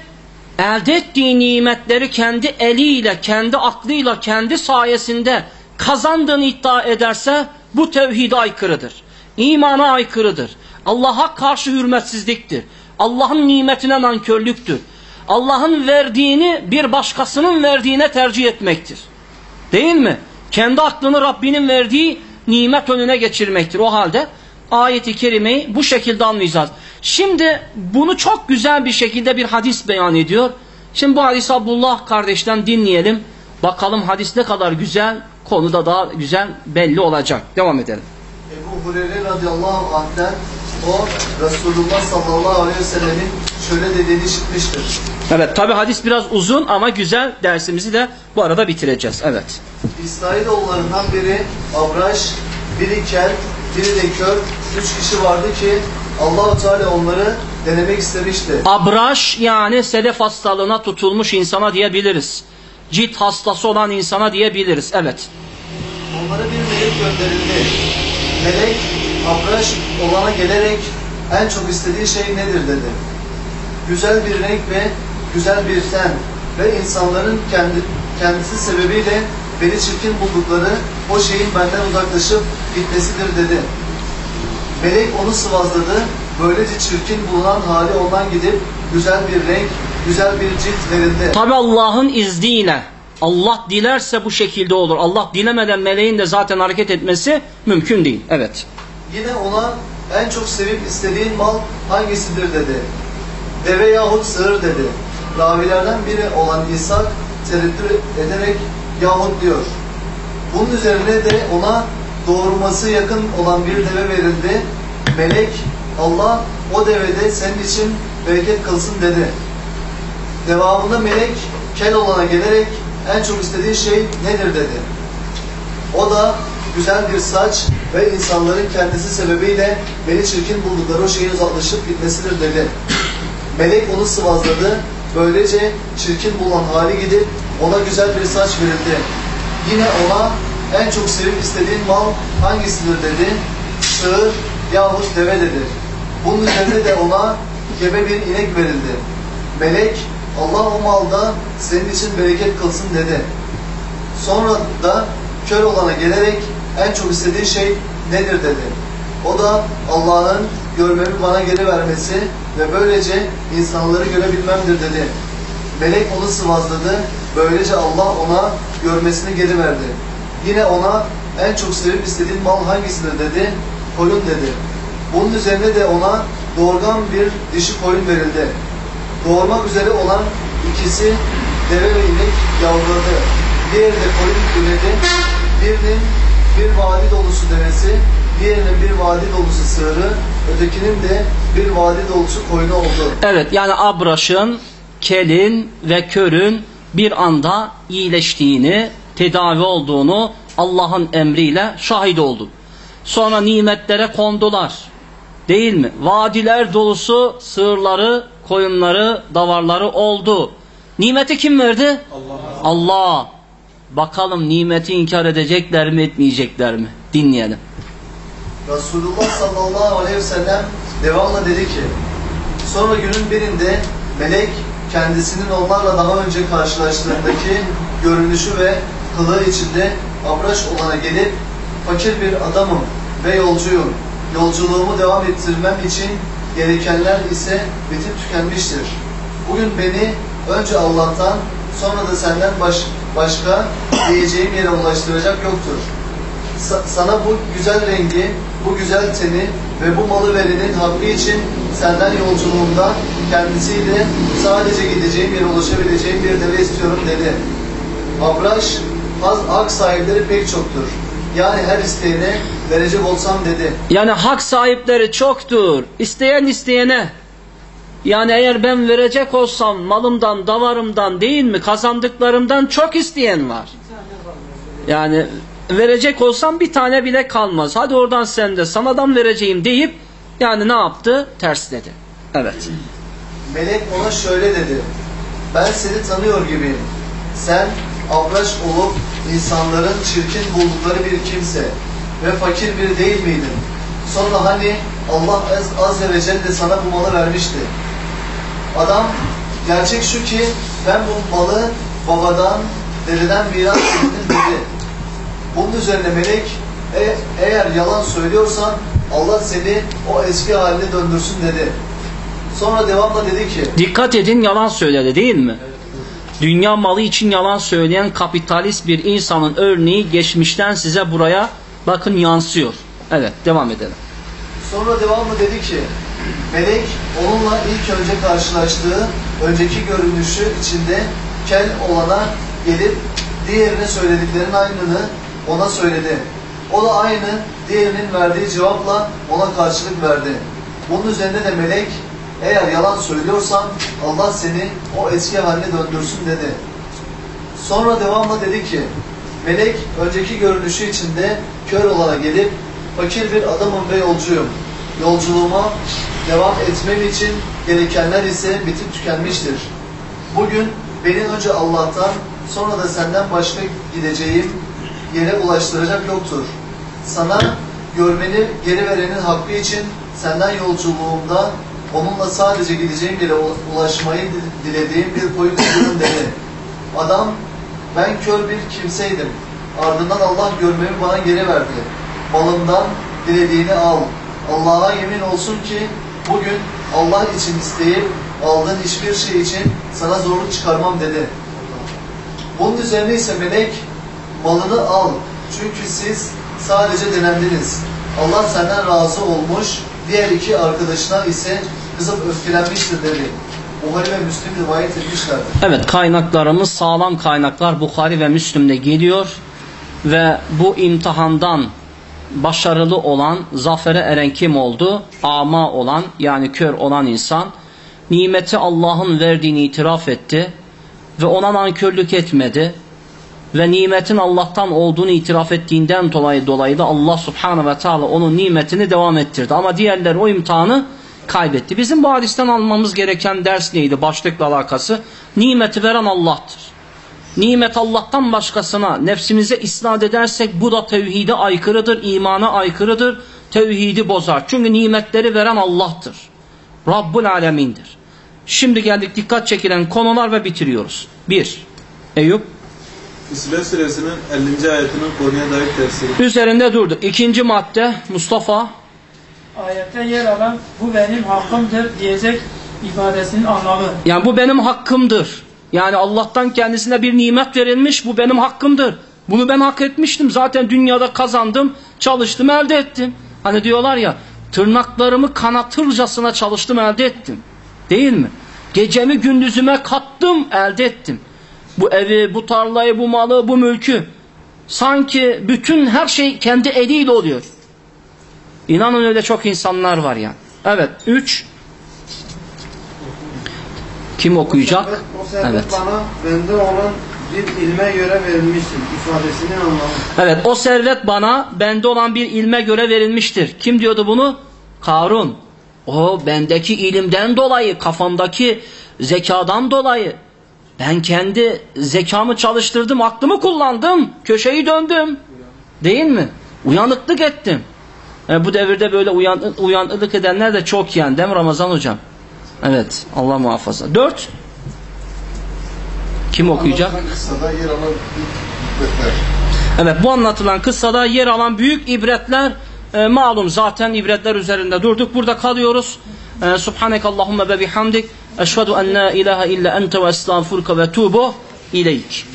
elde ettiği nimetleri kendi eliyle, kendi aklıyla, kendi sayesinde kazandığını iddia ederse bu tevhide aykırıdır. İmana aykırıdır. Allah'a karşı hürmetsizliktir. Allah'ın nimetine nankörlüktür. Allah'ın verdiğini bir başkasının verdiğine tercih etmektir. Değil mi? Kendi aklını Rabbinin verdiği nimet önüne geçirmektir. O halde ayeti kerimeyi bu şekilde anlayacağız. Şimdi bunu çok güzel bir şekilde bir hadis beyan ediyor. Şimdi bu hadis Abdullah kardeşten dinleyelim. Bakalım hadis ne kadar güzel, konuda daha güzel belli olacak. Devam edelim. Ebu Hureyre radıyallahu anh'ten o Resulullah sallallahu aleyhi ve sellemin şöyle dediğini işitmiştir. Evet tabi hadis biraz uzun ama güzel dersimizi de bu arada bitireceğiz. Evet. İsrailoğullarından biri Abraş, biri kel, biri de kör, üç kişi vardı ki Allahu Teala onları denemek istemişti. Abraş yani sedef hastalığına tutulmuş insana diyebiliriz. Cilt hastası olan insana diyebiliriz. Evet. Onlara bir melek gönderildi. Melek Abraş olana gelerek en çok istediği şey nedir dedi. Güzel bir renk ve güzel bir ten ve insanların kendi, kendisi sebebiyle beni çirkin buldukları o şeyin benden uzaklaşıp gitmesidir dedi. Melek onu sıvazladı. Böylece çirkin bulunan hali ondan gidip güzel bir renk, güzel bir cilt verildi. Tabi Allah'ın izniyle. Allah dilerse bu şekilde olur. Allah dilemeden meleğin de zaten hareket etmesi mümkün değil. Evet. Yine ona en çok sevip istediğin mal hangisidir dedi. Deve yahut sığır dedi. Ravilerden biri olan İshak tereddüt ederek yahut diyor. Bunun üzerine de ona doğurması yakın olan bir deve verildi. Melek Allah o devede senin için bereket kılsın dedi. Devamında melek kel olana gelerek en çok istediği şey nedir dedi. O da güzel bir saç ve insanların kendisi sebebiyle beni çirkin buldukları o şeyin uzaklaşıp gitmesidir dedi. Melek onu sıvazladı. Böylece çirkin bulunan hali gidip ona güzel bir saç verildi. Yine ona en çok sevip istediğin mal hangisidir dedi. Sığır yahut deve dedi. Bunun üzerine de ona gebe bir inek verildi. Melek Allah o malda senin için bereket kılsın dedi. Sonra da kör olana gelerek en çok istediği şey nedir dedi. O da Allah'ın görmemi bana geri vermesi ve böylece insanları görebilmemdir dedi. Melek onu sıvazladı. Böylece Allah ona görmesini geri verdi. Yine ona en çok sevip istediğin mal hangisidir dedi. Koyun dedi. Bunun üzerine de ona doğurgan bir dişi koyun verildi. Doğurmak üzere olan ikisi deve ve inek yavruladı. Diğeri de koyun üredi. Birinin bir vadi dolusu devesi, diğerinin bir vadi dolusu sığırı, ötekinin de bir vadi dolusu koyunu oldu. Evet yani Abraş'ın, kelin ve körün bir anda iyileştiğini, tedavi olduğunu Allah'ın emriyle şahit oldum. Sonra nimetlere kondular. Değil mi? Vadiler dolusu sığırları, koyunları, davarları oldu. Nimeti kim verdi? Allah. Allah. Bakalım nimeti inkar edecekler mi etmeyecekler mi? Dinleyelim. Resulullah sallallahu aleyhi ve sellem devamla dedi ki sonra günün birinde melek kendisinin onlarla daha önce karşılaştığındaki görünüşü ve kılığı içinde abraş olana gelip fakir bir adamım ve yolcuyum. Yolculuğumu devam ettirmem için gerekenler ise bitip tükenmiştir. Bugün beni önce Allah'tan sonra da senden baş, başka diyeceğim yere ulaştıracak yoktur. sa- sana bu güzel rengi, bu güzel teni ve bu malı verenin hakkı için senden yolculuğumda kendisiyle sadece gideceğim yere ulaşabileceğim bir deve istiyorum dedi. Abraş, hak sahipleri pek çoktur. Yani her isteyene verecek olsam dedi. Yani hak sahipleri çoktur. İsteyen isteyene. Yani eğer ben verecek olsam malımdan, davarımdan değil mi kazandıklarımdan çok isteyen var. Yani verecek olsam bir tane bile kalmaz. Hadi oradan sen de sanadan vereceğim deyip yani ne yaptı? Tersledi. Evet. Melek ona şöyle dedi. Ben seni tanıyor gibiyim. Sen abraş olup insanların çirkin buldukları bir kimse ve fakir biri değil miydin? Sonra hani Allah az, az ve Celle sana bu malı vermişti. Adam gerçek şu ki ben bu malı babadan, dededen miras ettim dedi. Bunun üzerine melek "E- eğer yalan söylüyorsan Allah seni o eski haline döndürsün dedi. Sonra devamla dedi ki Dikkat edin yalan söyledi değil mi? Dünya malı için yalan söyleyen kapitalist bir insanın örneği geçmişten size buraya bakın yansıyor. Evet devam edelim. Sonra devamlı dedi ki Melek onunla ilk önce karşılaştığı önceki görünüşü içinde kel olana gelip diğerine söylediklerin aynını ona söyledi. O da aynı diğerinin verdiği cevapla ona karşılık verdi. Bunun üzerine de melek eğer yalan söylüyorsan Allah seni o eski haline döndürsün dedi. Sonra devamla dedi ki Melek önceki görünüşü içinde kör olana gelip fakir bir adamım ve yolcuyum. Yolculuğuma devam etmem için gerekenler ise bitip tükenmiştir. Bugün beni önce Allah'tan sonra da senden başka gideceğim yere ulaştıracak yoktur. Sana görmeni geri verenin hakkı için senden yolculuğumda onunla sadece gideceğim yere ulaşmayı dilediğim bir koyun istiyorum dedi. Adam ben kör bir kimseydim. Ardından Allah görmemi bana geri verdi. Malımdan dilediğini al. Allah'a yemin olsun ki bugün Allah için isteyip aldığın hiçbir şey için sana zorluk çıkarmam dedi. Bunun üzerine ise melek malını al. Çünkü siz sadece denendiniz. Allah senden razı olmuş, diğer iki arkadaşına ise kızıp öfkelenmiştir dedi. Buhari ve Müslim rivayet etmişlerdir. Evet kaynaklarımız sağlam kaynaklar Bukhari ve Müslim'de geliyor ve bu imtihandan başarılı olan, zafere eren kim oldu? Ama olan yani kör olan insan nimeti Allah'ın verdiğini itiraf etti ve ona nankörlük etmedi ve nimetin Allah'tan olduğunu itiraf ettiğinden dolayı dolayı da Allah subhanahu ve teala onun nimetini devam ettirdi. Ama diğerler o imtihanı kaybetti. Bizim bu hadisten almamız gereken ders neydi? Başlıkla alakası. Nimeti veren Allah'tır. Nimet Allah'tan başkasına nefsimize isnat edersek bu da tevhide aykırıdır, imana aykırıdır, tevhidi bozar. Çünkü nimetleri veren Allah'tır. Rabbul Alemin'dir. Şimdi geldik dikkat çekilen konular ve bitiriyoruz. Bir, Eyüp. İsra suresinin 50. ayetinin konuya dair tefsiri. Üzerinde durduk. İkinci madde Mustafa. Ayette yer alan bu benim hakkımdır diyecek ifadesinin anlamı. Yani bu benim hakkımdır. Yani Allah'tan kendisine bir nimet verilmiş bu benim hakkımdır. Bunu ben hak etmiştim. Zaten dünyada kazandım, çalıştım, elde ettim. Hani diyorlar ya tırnaklarımı kanatırcasına çalıştım, elde ettim. Değil mi? Gecemi gündüzüme kattım, elde ettim. Bu evi, bu tarlayı, bu malı, bu mülkü. Sanki bütün her şey kendi eliyle oluyor. İnanın öyle çok insanlar var yani. Evet. Üç. Kim okuyacak? O servet Evet. bana bende olan bir ilme göre verilmiştir ifadesinin anlamı. Evet o servet bana bende olan bir ilme göre verilmiştir. Kim diyordu bunu? Karun. O bendeki ilimden dolayı, kafamdaki zekadan dolayı. Ben kendi zekamı çalıştırdım, aklımı kullandım, köşeyi döndüm. Değil mi? Uyanıklık ettim. E, bu devirde böyle uyan, uyanıklık edenler de çok yani değil mi Ramazan hocam? Evet Allah muhafaza. Dört. Kim okuyacak? Evet bu anlatılan kıssada yer alan büyük ibretler e, malum zaten ibretler üzerinde durduk. Burada kalıyoruz. E, Subhanek Allahümme ve bihamdik. Eşhedü en la ilahe illa ente ve estağfurka ve tubu ileyk.